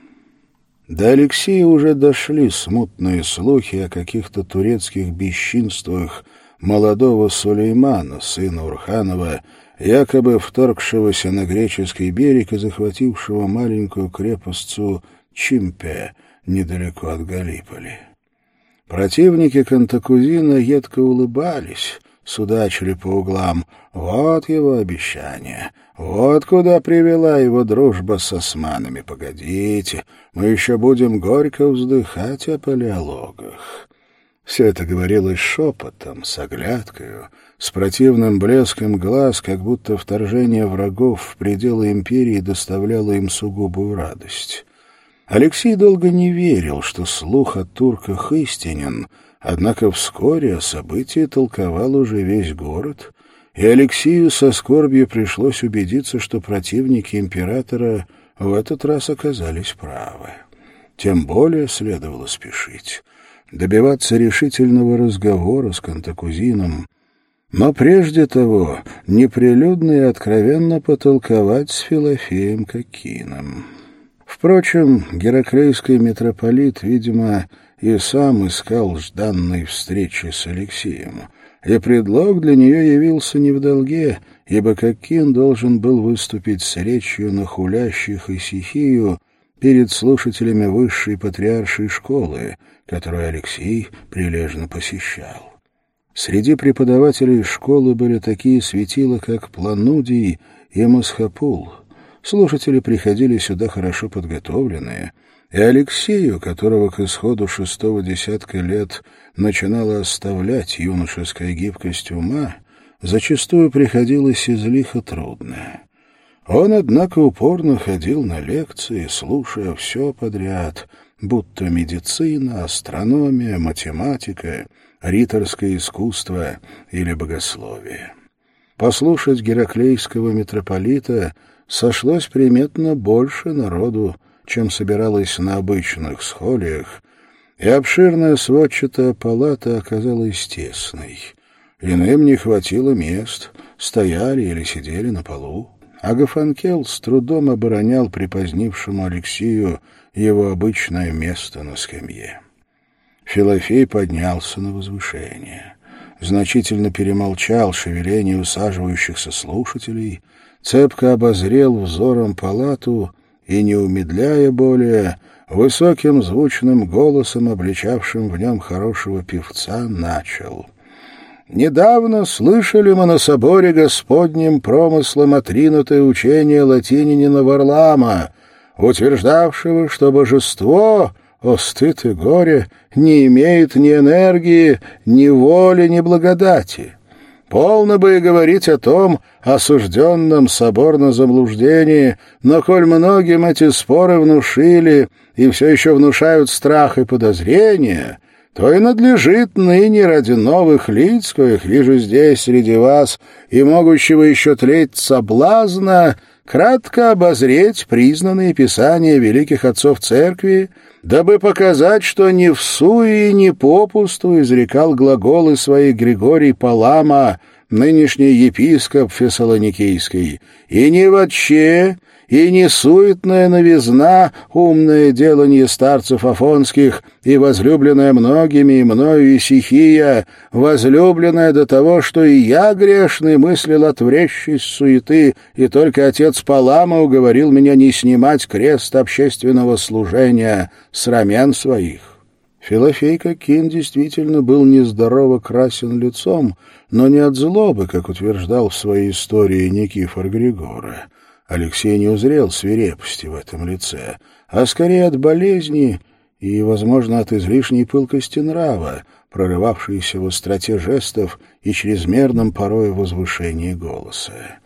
До Алексея уже дошли смутные слухи о каких-то турецких бесчинствах молодого Сулеймана, сына Урханова, якобы вторгшегося на греческий берег и захватившего маленькую крепостцу Чимпе недалеко от Галиполи. Противники Кантакузина едко улыбались, судачили по углам. Вот его обещание. Вот куда привела его дружба с османами. Погодите, мы еще будем горько вздыхать о палеологах. Все это говорилось шепотом, с оглядкою, с противным блеском глаз, как будто вторжение врагов в пределы империи доставляло им сугубую радость. Алексей долго не верил, что слух о турках истинен, однако вскоре о событии толковал уже весь город, и Алексею со скорбью пришлось убедиться, что противники императора в этот раз оказались правы. Тем более следовало спешить, добиваться решительного разговора с Кантакузином, но прежде того неприлюдно и откровенно потолковать с Филофеем Кокином. Впрочем, гераклейский митрополит, видимо, и сам искал жданной встречи с Алексеем — и предлог для нее явился не в долге, ибо Кокин должен был выступить с речью на хулящих и сихию перед слушателями высшей патриаршей школы, которую Алексей прилежно посещал. Среди преподавателей школы были такие светила, как Планудий и Масхапул. Слушатели приходили сюда хорошо подготовленные — и Алексею, которого к исходу шестого десятка лет начинала оставлять юношеская гибкость ума, зачастую приходилось излихо трудно. Он, однако, упорно ходил на лекции, слушая все подряд, будто медицина, астрономия, математика, риторское искусство или богословие. Послушать гераклейского митрополита сошлось приметно больше народу, чем собиралась на обычных схолиях, и обширная сводчатая палата оказалась тесной. Иным не хватило мест, стояли или сидели на полу. А Гафанкел с трудом оборонял припозднившему Алексею его обычное место на скамье. Филофей поднялся на возвышение. Значительно перемолчал шевеление усаживающихся слушателей, цепко обозрел взором палату — и, не умедляя более, высоким звучным голосом, обличавшим в нем хорошего певца, начал. «Недавно слышали мы на соборе Господним промыслом отринутое учение латининина Варлама, утверждавшего, что божество, о стыд и горе, не имеет ни энергии, ни воли, ни благодати». Полно бы и говорить о том осужденном соборно заблуждении, но коль многим эти споры внушили и все еще внушают страх и подозрения, то и надлежит ныне ради новых лиц, коих вижу здесь среди вас, и могущего еще тлеть соблазна, кратко обозреть признанные писания великих отцов церкви, дабы показать, что не в суе и не попусту изрекал глаголы свои Григорий Палама, нынешний епископ Фессалоникийский, и не вообще, и не суетная новизна, умное делание старцев афонских и возлюбленная многими и мною исихия, возлюбленная до того, что и я грешный мыслил отврещись суеты, и только отец Палама уговорил меня не снимать крест общественного служения с рамен своих. Филофей Кокин действительно был нездорово красен лицом, но не от злобы, как утверждал в своей истории Никифор Григора. Алексей не узрел свирепости в этом лице, а скорее от болезни и, возможно, от излишней пылкости нрава, прорывавшейся в остроте жестов и чрезмерном порой возвышении голоса.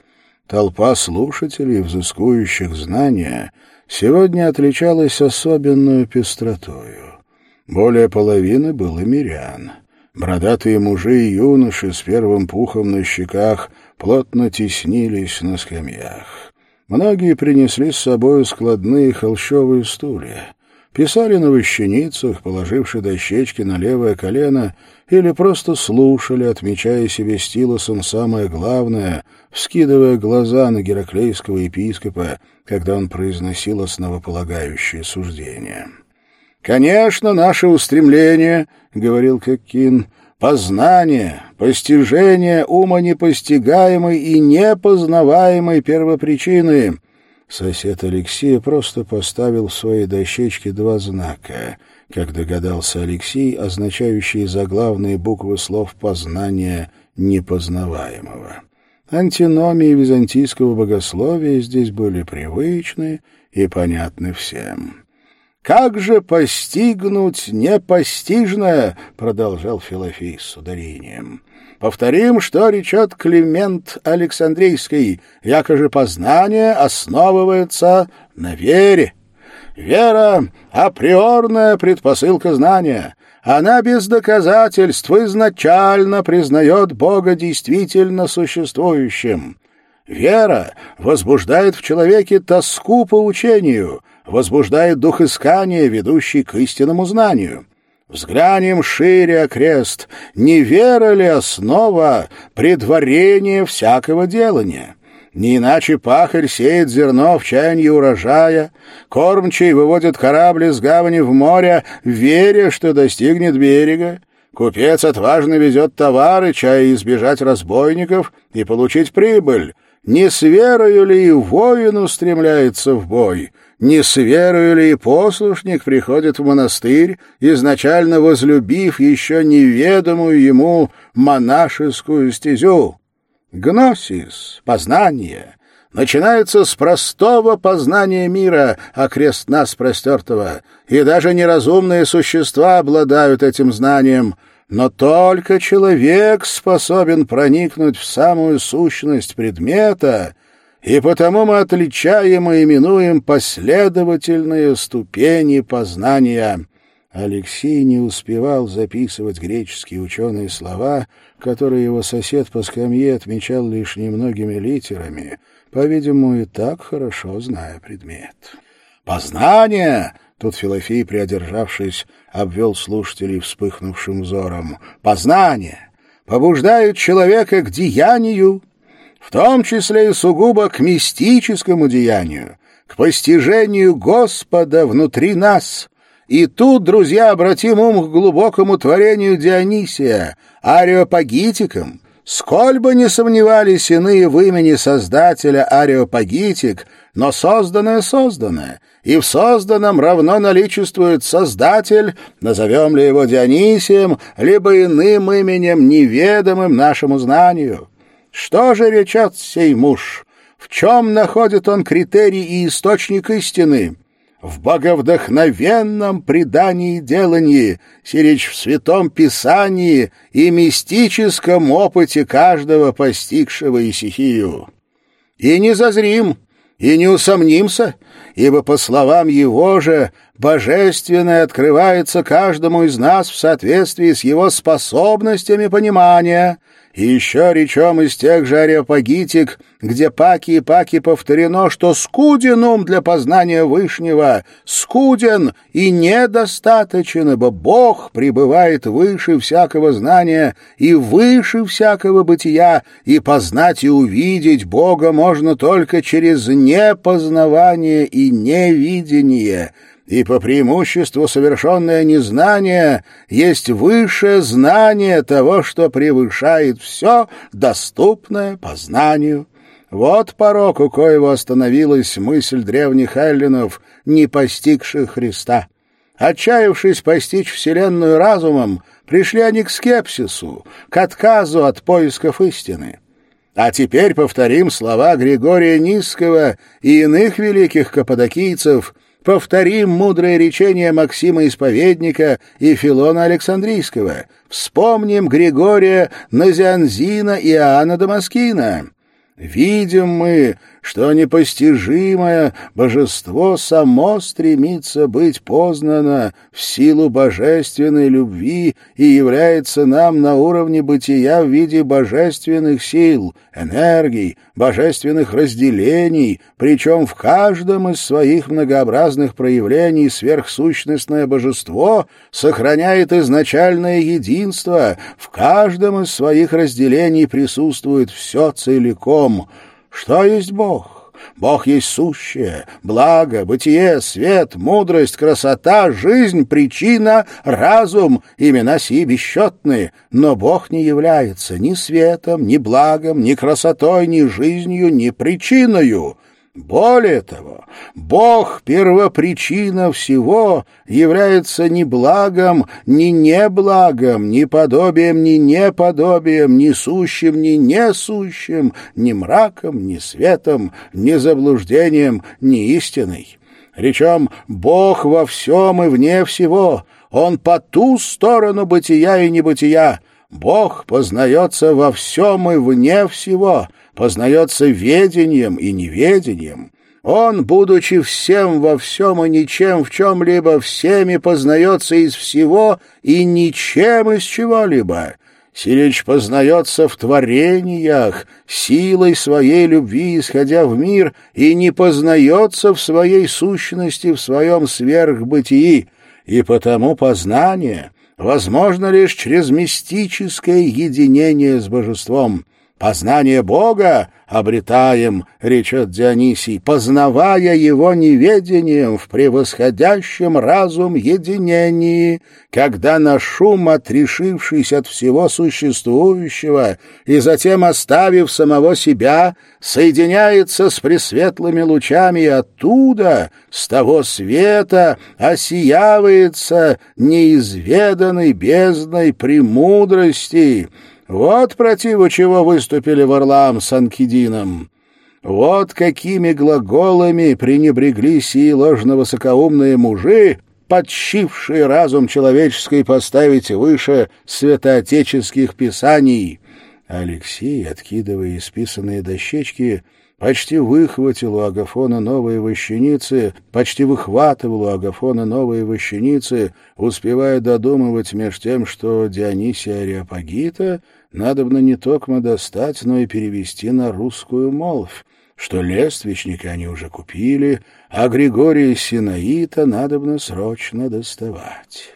Толпа слушателей, взыскующих знания, сегодня отличалась особенную пестротою. Более половины было мирян. Бородатые мужи и юноши с первым пухом на щеках плотно теснились на скамьях. Многие принесли с собой складные холщовые стулья. Писали на вощеницах, положивши дощечки на левое колено, или просто слушали, отмечая себе стилусом самое главное, вскидывая глаза на гераклейского епископа, когда он произносил основополагающие суждения. «Конечно, наше устремление, — говорил Коккин, познание, постижение ума непостигаемой и непознаваемой первопричины. Сосед Алексея просто поставил в своей дощечке два знака, как догадался Алексей, означающие заглавные буквы слов познания непознаваемого. Антиномии византийского богословия здесь были привычны и понятны всем. «Как же постигнуть непостижное?» — продолжал Филофей с ударением. «Повторим, что речет Климент Александрийский, якоже познание основывается на вере. Вера — априорная предпосылка знания». Она без доказательств изначально признает Бога действительно существующим. Вера возбуждает в человеке тоску по учению, возбуждает дух искания, ведущий к истинному знанию. Взглянем шире окрест, не вера ли основа предварения всякого делания? Не иначе пахарь сеет зерно в чаянии урожая, кормчий выводит корабль из гавани в море, веря, что достигнет берега, Купец отважно везет товары, чая избежать разбойников и получить прибыль. Не с верою ли воин устремляется в бой? Не с верою ли послушник приходит в монастырь, изначально возлюбив еще неведомую ему монашескую стезю? Гносис, познание, начинается с простого познания мира, окрест нас простертого, и даже неразумные существа обладают этим знанием, но только человек способен проникнуть в самую сущность предмета — и потому мы отличаем и именуем последовательные ступени познания. Алексей не успевал записывать греческие ученые слова, которые его сосед по скамье отмечал лишь немногими литерами, по-видимому, и так хорошо зная предмет. «Познание!» — тут Филофей, приодержавшись, обвел слушателей вспыхнувшим взором. «Познание! Побуждает человека к деянию, в том числе и сугубо к мистическому деянию, к постижению Господа внутри нас. И тут, друзья, обратим ум к глубокому творению Дионисия, ареопагитикам, Сколь бы не сомневались иные в имени Создателя Ареопагитик, но созданное созданное, и в созданном равно наличествует Создатель, назовем ли его Дионисием, либо иным именем, неведомым нашему знанию. Что же речет сей муж? В чем находит он критерий и источник истины? в боговдохновенном предании делании, сиречь в Святом Писании и мистическом опыте каждого постигшего исихию. И не зазрим, и не усомнимся, ибо, по словам его же, божественное открывается каждому из нас в соответствии с его способностями понимания, и еще речом из тех же ареопагитик, где паки и паки повторено, что скуден ум для познания Вышнего, скуден и недостаточен, ибо Бог пребывает выше всякого знания и выше всякого бытия, и познать и увидеть Бога можно только через непознавание и невидение — и по преимуществу совершенное незнание есть высшее знание того, что превышает все, доступное познанию. Вот порог, у коего остановилась мысль древних эллинов, не постигших Христа. Отчаявшись постичь Вселенную разумом, пришли они к скепсису, к отказу от поисков истины. А теперь повторим слова Григория Низкого и иных великих каппадокийцев — Повторим мудрое речение Максима Исповедника и Филона Александрийского. Вспомним Григория Назианзина и Иоанна Дамаскина. Видим мы, что непостижимое божество само стремится быть познано в силу божественной любви и является нам на уровне бытия в виде божественных сил, энергий, божественных разделений, причем в каждом из своих многообразных проявлений сверхсущностное божество сохраняет изначальное единство, в каждом из своих разделений присутствует все целиком — что есть Бог? Бог есть сущее, благо, бытие, свет, мудрость, красота, жизнь, причина, разум, имена сии бесчетные. Но Бог не является ни светом, ни благом, ни красотой, ни жизнью, ни причиною. Более того, Бог, первопричина всего, является ни благом, ни неблагом, ни подобием, ни неподобием, ни сущим, ни несущим, ни мраком, ни светом, ни заблуждением, ни истиной. Речем «Бог во всем и вне всего», Он по ту сторону бытия и небытия, Бог познается во всем и вне всего, познается ведением и неведением. Он, будучи всем во всем и ничем в чем-либо, всеми познается из всего и ничем из чего-либо. Сирич познается в творениях, силой своей любви, исходя в мир, и не познается в своей сущности, в своем сверхбытии, и потому познание возможно лишь через мистическое единение с божеством. Познание Бога обретаем, речет Дионисий, познавая его неведением в превосходящем разум единении, когда на шум, отрешившись от всего существующего и затем оставив самого себя, соединяется с пресветлыми лучами оттуда, с того света, осиявается неизведанной бездной премудрости, вот противу чего выступили Варлаам с Анкидином. Вот какими глаголами пренебрегли сии ложно-высокоумные мужи, подщившие разум человеческий поставить выше святоотеческих писаний. Алексей, откидывая исписанные дощечки, почти выхватил у Агафона новые вощеницы, почти выхватывал у Агафона новые вощеницы, успевая додумывать меж тем, что Дионисия Ариапагита надобно не только достать, но и перевести на русскую молвь, что лествичника они уже купили, а Григория Синаита надобно срочно доставать.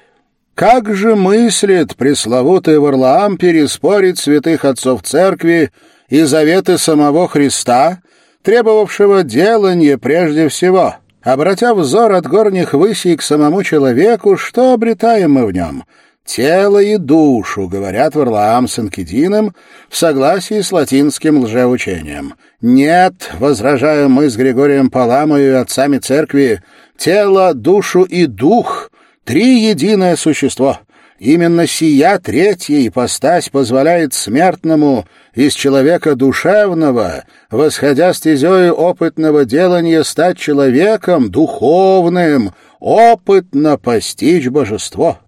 Как же мыслит пресловутый Варлаам переспорить святых отцов церкви и заветы самого Христа, требовавшего делания прежде всего, обратя взор от горних высей к самому человеку, что обретаем мы в нем — тело и душу, говорят Варлаам с Анкидином в согласии с латинским лжеучением. Нет, возражаем мы с Григорием Паламою и отцами церкви, тело, душу и дух — три единое существо — Именно сия третья ипостась позволяет смертному из человека душевного, восходя стезею опытного делания, стать человеком духовным, опытно постичь божество.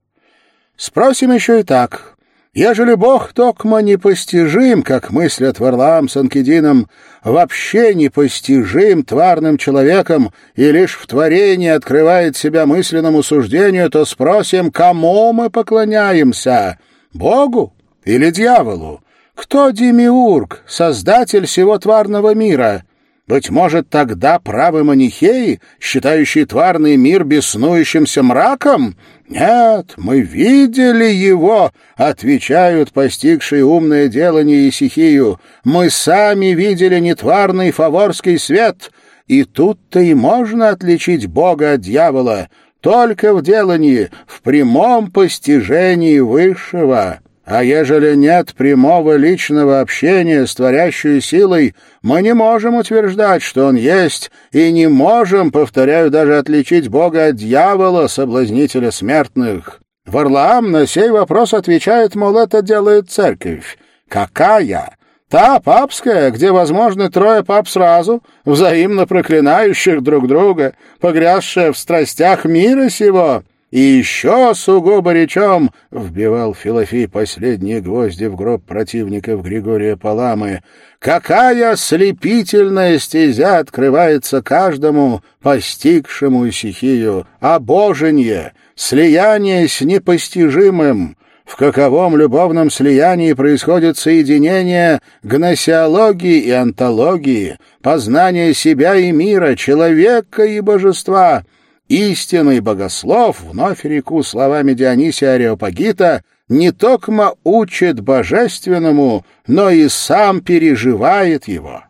Спросим еще и так, Ежели Бог токмо непостижим, как мыслят Варлаам с Анкедином, вообще непостижим тварным человеком и лишь в творении открывает себя мысленному суждению, то спросим, кому мы поклоняемся? Богу или дьяволу? Кто демиург, создатель всего тварного мира? Быть может, тогда правы манихеи, считающие тварный мир беснующимся мраком? Нет, мы видели его, отвечают постигшие умное делание Исихию. Мы сами видели нетварный фаворский свет, и тут-то и можно отличить Бога от дьявола, только в делании, в прямом постижении высшего». А ежели нет прямого личного общения с творящей силой, мы не можем утверждать, что он есть, и не можем, повторяю, даже отличить Бога от дьявола, соблазнителя смертных. Варлаам на сей вопрос отвечает, мол, это делает церковь. Какая? Та папская, где возможны трое пап сразу, взаимно проклинающих друг друга, погрязшая в страстях мира сего. И еще сугубо речом вбивал Филофей последние гвозди в гроб противников Григория Паламы. Какая слепительная стезя открывается каждому, постигшему стихию, обоженье, слияние с непостижимым, в каковом любовном слиянии происходит соединение гносеологии и антологии, познание себя и мира, человека и божества — Истинный богослов, вновь реку словами Дионисия Ареопагита, не токмо учит божественному, но и сам переживает его.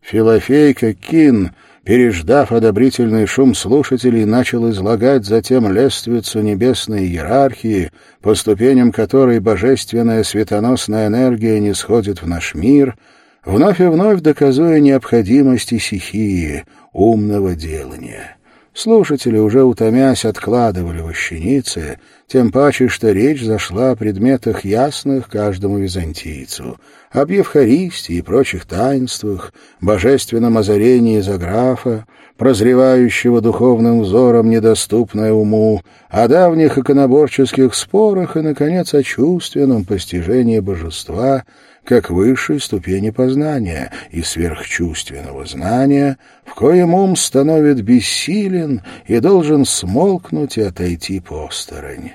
Филофейка Кин, переждав одобрительный шум слушателей, начал излагать затем лествицу небесной иерархии, по ступеням которой божественная светоносная энергия не сходит в наш мир, вновь и вновь доказуя необходимость стихии, умного делания. Слушатели, уже утомясь, откладывали вощеницы, тем паче, что речь зашла о предметах ясных каждому византийцу, об Евхаристии и прочих таинствах, божественном озарении Заграфа, прозревающего духовным взором недоступное уму, о давних иконоборческих спорах и, наконец, о чувственном постижении божества — как высшей ступени познания и сверхчувственного знания, в коем ум становит бессилен и должен смолкнуть и отойти посторонь.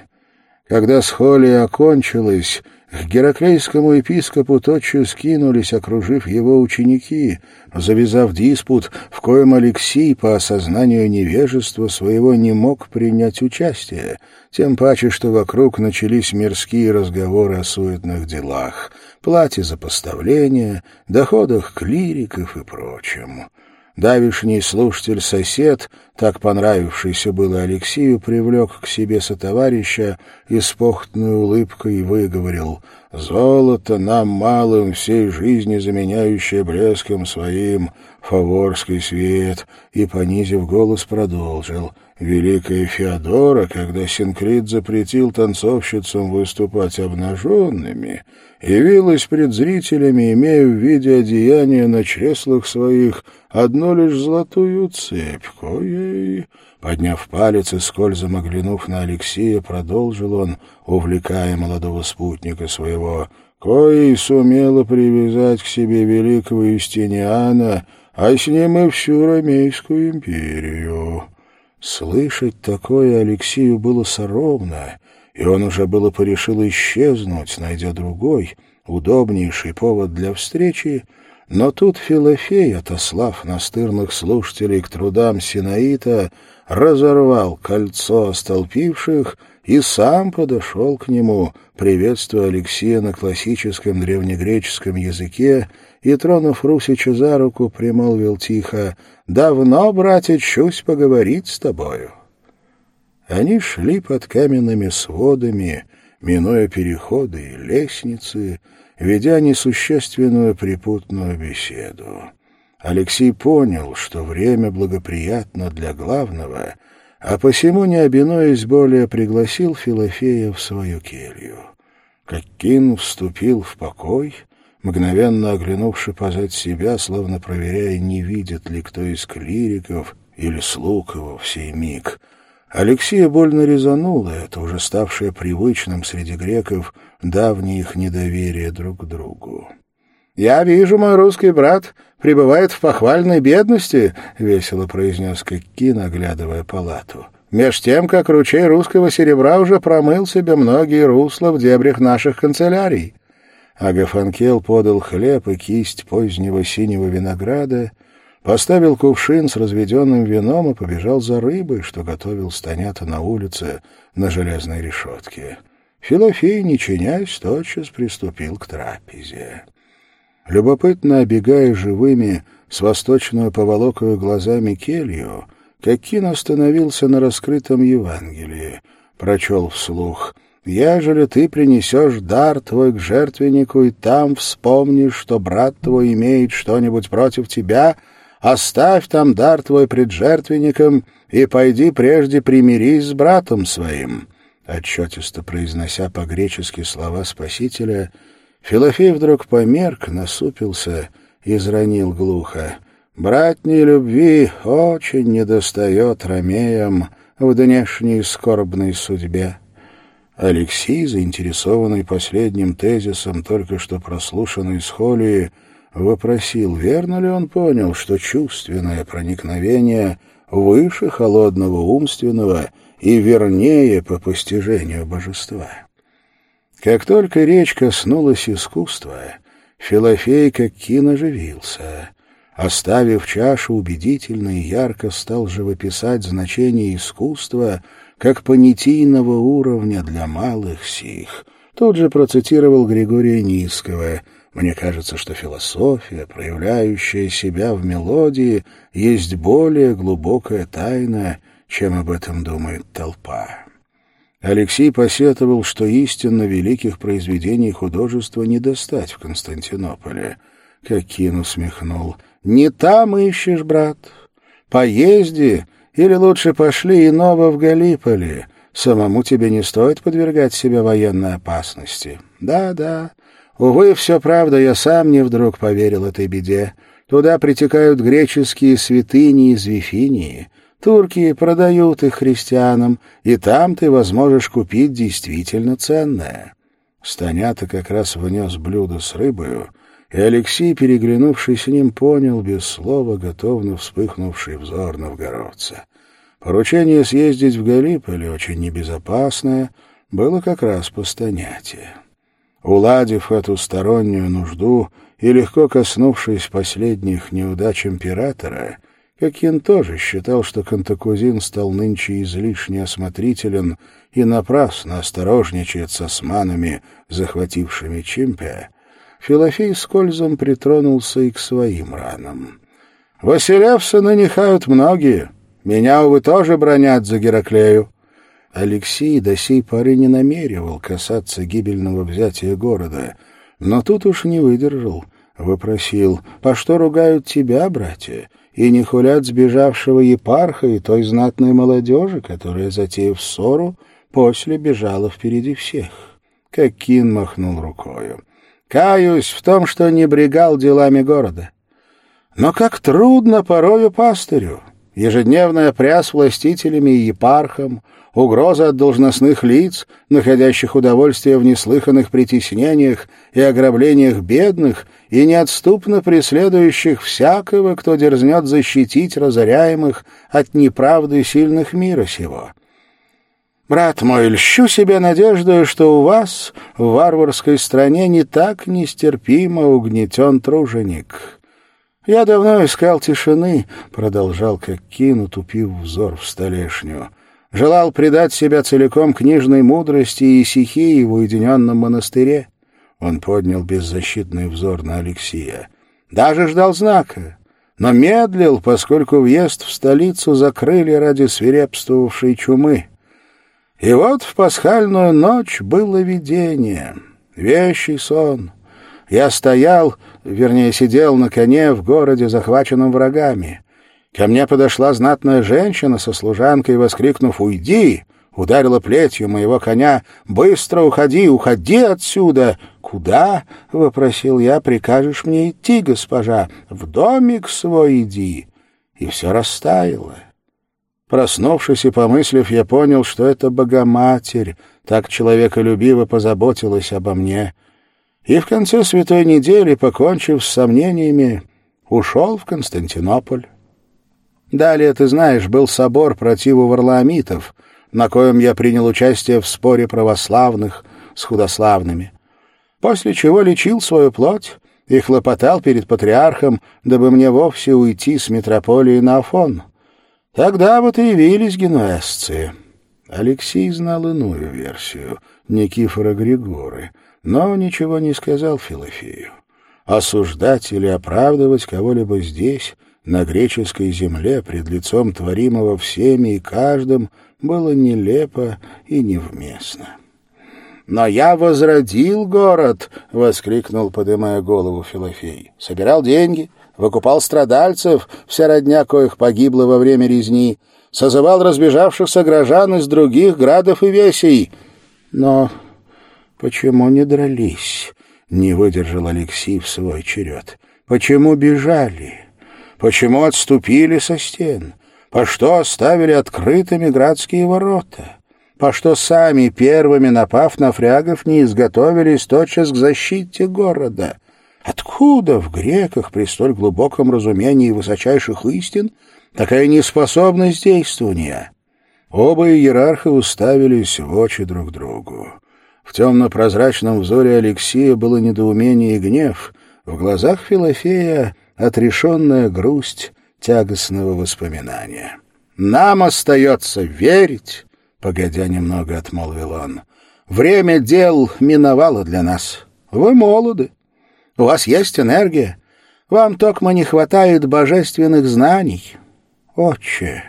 Когда схолия окончилась, к гераклейскому епископу тотчас скинулись, окружив его ученики, завязав диспут, в коем Алексей по осознанию невежества своего не мог принять участие, тем паче, что вокруг начались мирские разговоры о суетных делах, плате за поставление, доходах клириков и прочем. Давишний слушатель-сосед, так понравившийся было Алексею, привлек к себе сотоварища и с похотной улыбкой выговорил «Золото нам малым всей жизни заменяющее блеском своим, фаворский свет», и, понизив голос, продолжил Великая Феодора, когда Синкрит запретил танцовщицам выступать обнаженными, явилась пред зрителями, имея в виде одеяния на чреслах своих одну лишь золотую цепь, коей... Подняв палец и скользом оглянув на Алексея, продолжил он, увлекая молодого спутника своего, коей сумела привязать к себе великого Истиниана, а с ним и всю Ромейскую империю. Слышать такое Алексею было соромно, и он уже было порешил исчезнуть, найдя другой, удобнейший повод для встречи, но тут Филофей, отослав настырных слушателей к трудам Синаита, разорвал кольцо остолпивших и сам подошел к нему, приветствуя Алексея на классическом древнегреческом языке и, тронув Русича за руку, примолвил тихо «Давно, братец, чусь поговорить с тобою». Они шли под каменными сводами, минуя переходы и лестницы, ведя несущественную припутную беседу. Алексей понял, что время благоприятно для главного, а посему, не обинуясь более, пригласил Филофея в свою келью. Как Кин вступил в покой, мгновенно оглянувши позад себя, словно проверяя, не видит ли кто из клириков или слуг его в сей миг. Алексея больно резануло это, уже ставшее привычным среди греков, давнее их недоверие друг к другу. «Я вижу, мой русский брат пребывает в похвальной бедности», — весело произнес Киккин, оглядывая палату. «Меж тем, как ручей русского серебра уже промыл себе многие русла в дебрях наших канцелярий». Агафанкел подал хлеб и кисть позднего синего винограда, поставил кувшин с разведенным вином и побежал за рыбой, что готовил Станята на улице на железной решетке. Филофей, не чинясь, тотчас приступил к трапезе. Любопытно обегая живыми с восточную поволокою глазами келью, Кокин остановился на раскрытом Евангелии, прочел вслух «Ежели ты принесешь дар твой к жертвеннику, и там вспомнишь, что брат твой имеет что-нибудь против тебя, оставь там дар твой пред жертвенником и пойди прежде примирись с братом своим». Отчетисто произнося по-гречески слова Спасителя — Филофей вдруг померк, насупился и зранил глухо. «Братней любви очень недостает ромеям в днешней скорбной судьбе». Алексей, заинтересованный последним тезисом, только что прослушанной с Холии, вопросил, верно ли он понял, что чувственное проникновение выше холодного умственного и вернее по постижению божества. Как только речь коснулась искусства, Филофей как кин оживился. Оставив чашу, убедительно и ярко стал живописать значение искусства как понятийного уровня для малых сих. Тут же процитировал Григория Низкого «Мне кажется, что философия, проявляющая себя в мелодии, есть более глубокая тайна, чем об этом думает толпа». Алексей посетовал, что истинно великих произведений художества не достать в Константинополе. Какин усмехнул. «Не там ищешь, брат. Поезди, или лучше пошли иного в Галиполи. Самому тебе не стоит подвергать себя военной опасности. Да-да. Увы, все правда, я сам не вдруг поверил этой беде. Туда притекают греческие святыни из Вифинии». Турки продают их христианам, и там ты возможешь купить действительно ценное. Станята как раз внес блюдо с рыбою, и Алексей, переглянувшись с ним, понял без слова готовно вспыхнувший взор новгородца. Поручение съездить в Галиполи, очень небезопасное, было как раз по Станяте. Уладив эту стороннюю нужду и легко коснувшись последних неудач императора, Кокин тоже считал, что Кантакузин стал нынче излишне осмотрителен и напрасно осторожничает с османами, захватившими Чимпе, Филофей скользом притронулся и к своим ранам. «Василевса нанихают многие. Меня, увы, тоже бронят за Гераклею». Алексей до сей поры не намеревал касаться гибельного взятия города, но тут уж не выдержал, вопросил, «По что ругают тебя, братья?» и не хулят сбежавшего епарха и той знатной молодежи, которая, затеяв ссору, после бежала впереди всех. Как Кин махнул рукою. «Каюсь в том, что не брегал делами города. Но как трудно порою пастырю. Ежедневная пряс властителями и епархом, угроза от должностных лиц, находящих удовольствие в неслыханных притеснениях и ограблениях бедных и неотступно преследующих всякого, кто дерзнет защитить разоряемых от неправды сильных мира сего. Брат мой, льщу себе надежду, что у вас в варварской стране не так нестерпимо угнетен труженик». «Я давно искал тишины», — продолжал как кину, тупив взор в столешню желал предать себя целиком книжной мудрости и исихии в уединенном монастыре. Он поднял беззащитный взор на Алексея. Даже ждал знака, но медлил, поскольку въезд в столицу закрыли ради свирепствовавшей чумы. И вот в пасхальную ночь было видение, вещий сон. Я стоял, вернее, сидел на коне в городе, захваченном врагами. Ко мне подошла знатная женщина со служанкой, воскликнув «Уйди!» ударила плетью моего коня. «Быстро уходи, уходи отсюда!» «Куда?» — вопросил я. «Прикажешь мне идти, госпожа? В домик свой иди!» И все растаяло. Проснувшись и помыслив, я понял, что это Богоматерь так человеколюбиво позаботилась обо мне. И в конце святой недели, покончив с сомнениями, ушел в Константинополь. Далее, ты знаешь, был собор противу варлаамитов, на коем я принял участие в споре православных с худославными, после чего лечил свою плоть и хлопотал перед патриархом, дабы мне вовсе уйти с метрополии на Афон. Тогда вот и явились генуэзцы. Алексей знал иную версию, Никифора Григоры, но ничего не сказал Филофею. Осуждать или оправдывать кого-либо здесь, на греческой земле, пред лицом творимого всеми и каждым, было нелепо и невместно. «Но я возродил город!» — воскликнул, подымая голову Филофей. «Собирал деньги, выкупал страдальцев, вся родня коих погибла во время резни, созывал разбежавшихся граждан из других градов и весей. Но почему не дрались?» — не выдержал Алексей в свой черед. «Почему бежали? Почему отступили со стен? По что оставили открытыми градские ворота? По что сами, первыми напав на фрягов, не изготовились тотчас к защите города? Откуда в греках при столь глубоком разумении высочайших истин такая неспособность действования? Оба иерарха уставились в очи друг другу. В темно-прозрачном взоре Алексея было недоумение и гнев, в глазах Филофея — отрешенная грусть тягостного воспоминания. «Нам остается верить», — погодя немного отмолвил он. «Время дел миновало для нас. Вы молоды. У вас есть энергия. Вам только не хватает божественных знаний. Отче!»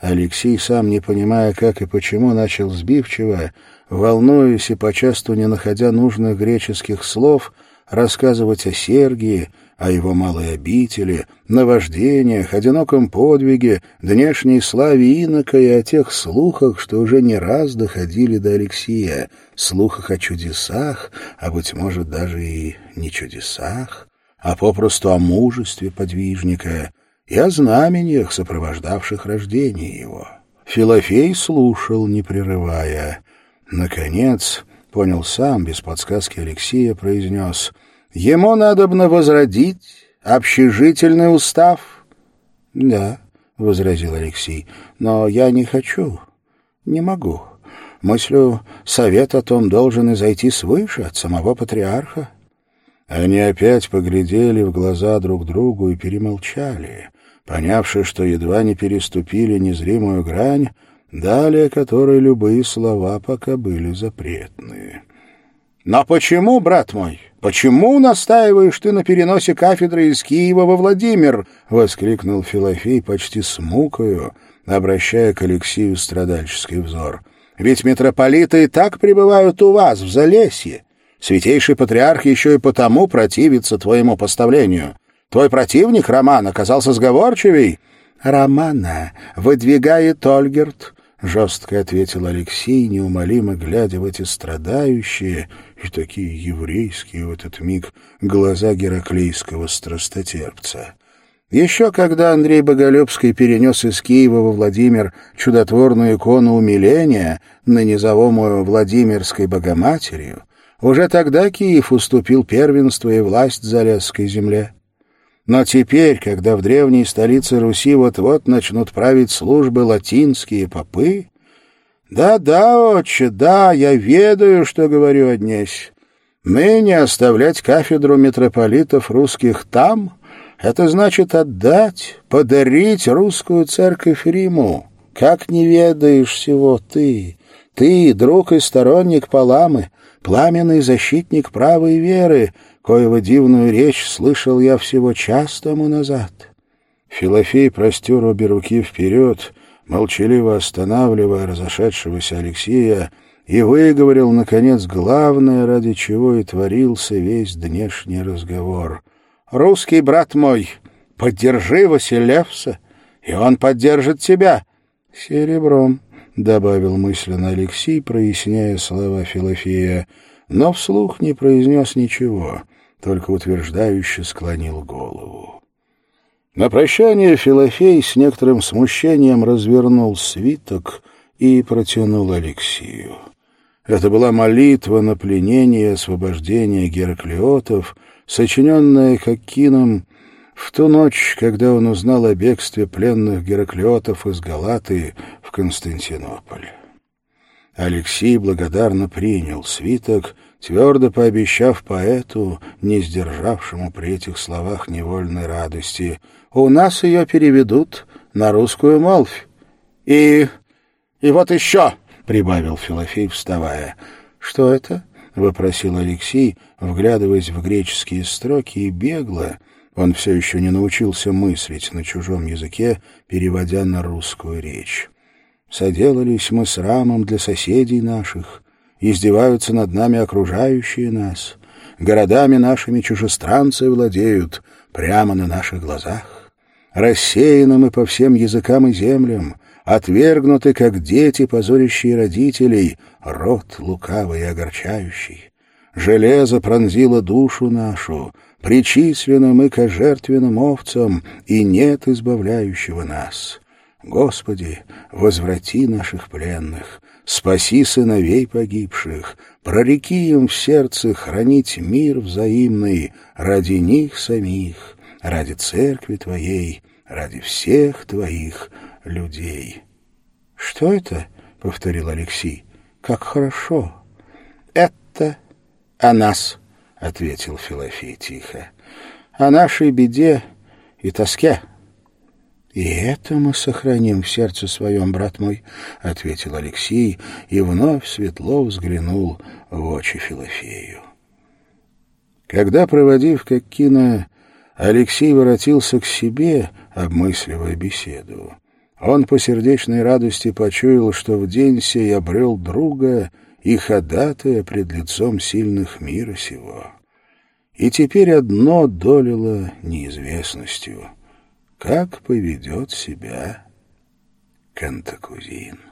Алексей, сам не понимая, как и почему, начал сбивчиво, волнуясь и почасту не находя нужных греческих слов, рассказывать о Сергии, о его малой обители, наваждениях, одиноком подвиге, днешней славе инока и о тех слухах, что уже не раз доходили до Алексея, слухах о чудесах, а, быть может, даже и не чудесах, а попросту о мужестве подвижника и о знамениях, сопровождавших рождение его. Филофей слушал, не прерывая. Наконец, понял сам, без подсказки Алексея, произнес — Ему надобно возродить общежительный устав. — Да, — возразил Алексей, — но я не хочу, не могу. Мыслю, совет о том должен изойти свыше, от самого патриарха. Они опять поглядели в глаза друг другу и перемолчали, понявши, что едва не переступили незримую грань, далее которой любые слова пока были запретные. «Но почему, брат мой, почему настаиваешь ты на переносе кафедры из Киева во Владимир?» — воскликнул Филофей почти смукою, обращая к Алексею страдальческий взор. «Ведь митрополиты и так пребывают у вас, в Залесье. Святейший патриарх еще и потому противится твоему поставлению. Твой противник, Роман, оказался сговорчивей». «Романа выдвигает Ольгерт», — жестко ответил Алексей, неумолимо глядя в эти страдающие и такие еврейские в этот миг глаза гераклейского страстотерпца. Еще когда Андрей Боголюбский перенес из Киева во Владимир чудотворную икону умиления, на низовому Владимирской Богоматерью, уже тогда Киев уступил первенство и власть Залесской земле. Но теперь, когда в древней столице Руси вот-вот начнут править службы латинские попы, да-да, отче, да, я ведаю, что говорю, Однесь. Ныне оставлять кафедру митрополитов русских там — это значит отдать, подарить русскую церковь Риму. Как не ведаешь всего ты, ты, друг и сторонник Паламы, пламенный защитник правой веры, коего дивную речь слышал я всего час тому назад. Филофей простер обе руки вперед — молчаливо останавливая разошедшегося Алексея, и выговорил, наконец, главное, ради чего и творился весь днешний разговор. «Русский брат мой, поддержи Василевса, и он поддержит тебя». «Серебром», — добавил мысленно Алексей, проясняя слова Филофея, но вслух не произнес ничего, только утверждающе склонил голову. На прощание Филофей с некоторым смущением развернул свиток и протянул Алексию. Это была молитва на пленение и освобождение Гераклиотов, сочиненная Хакином в ту ночь, когда он узнал о бегстве пленных Гераклиотов из Галаты в Константинополь. Алексей благодарно принял свиток, твердо пообещав поэту, не сдержавшему при этих словах невольной радости, «У нас ее переведут на русскую молвь. И... и вот еще!» прибавил Филофей, вставая. «Что это?» — вопросил Алексей, вглядываясь в греческие строки, и бегло, он все еще не научился мыслить на чужом языке, переводя на русскую речь. «Соделались мы с рамом для соседей наших, издеваются над нами окружающие нас, городами нашими чужестранцы владеют прямо на наших глазах. Рассеяны мы по всем языкам и землям, отвергнуты, как дети, позорящие родителей, род лукавый и огорчающий. Железо пронзило душу нашу, причислены мы ко жертвенным овцам, и нет избавляющего нас. Господи, возврати наших пленных, спаси сыновей погибших, прореки им в сердце хранить мир взаимный ради них самих, ради церкви Твоей, ради всех Твоих людей. — Что это? — повторил Алексей. — Как хорошо. — Это о нас, — ответил Филофей тихо. — О нашей беде и тоске. — И это мы сохраним в сердце своем, брат мой, — ответил Алексей и вновь светло взглянул в очи Филофею. Когда, проводив как Алексей воротился к себе, обмысливая беседу, он по сердечной радости почуял, что в день сей обрел друга и ходатая пред лицом сильных мира сего. И теперь одно долило неизвестностью — как поведет себя Кантакузин.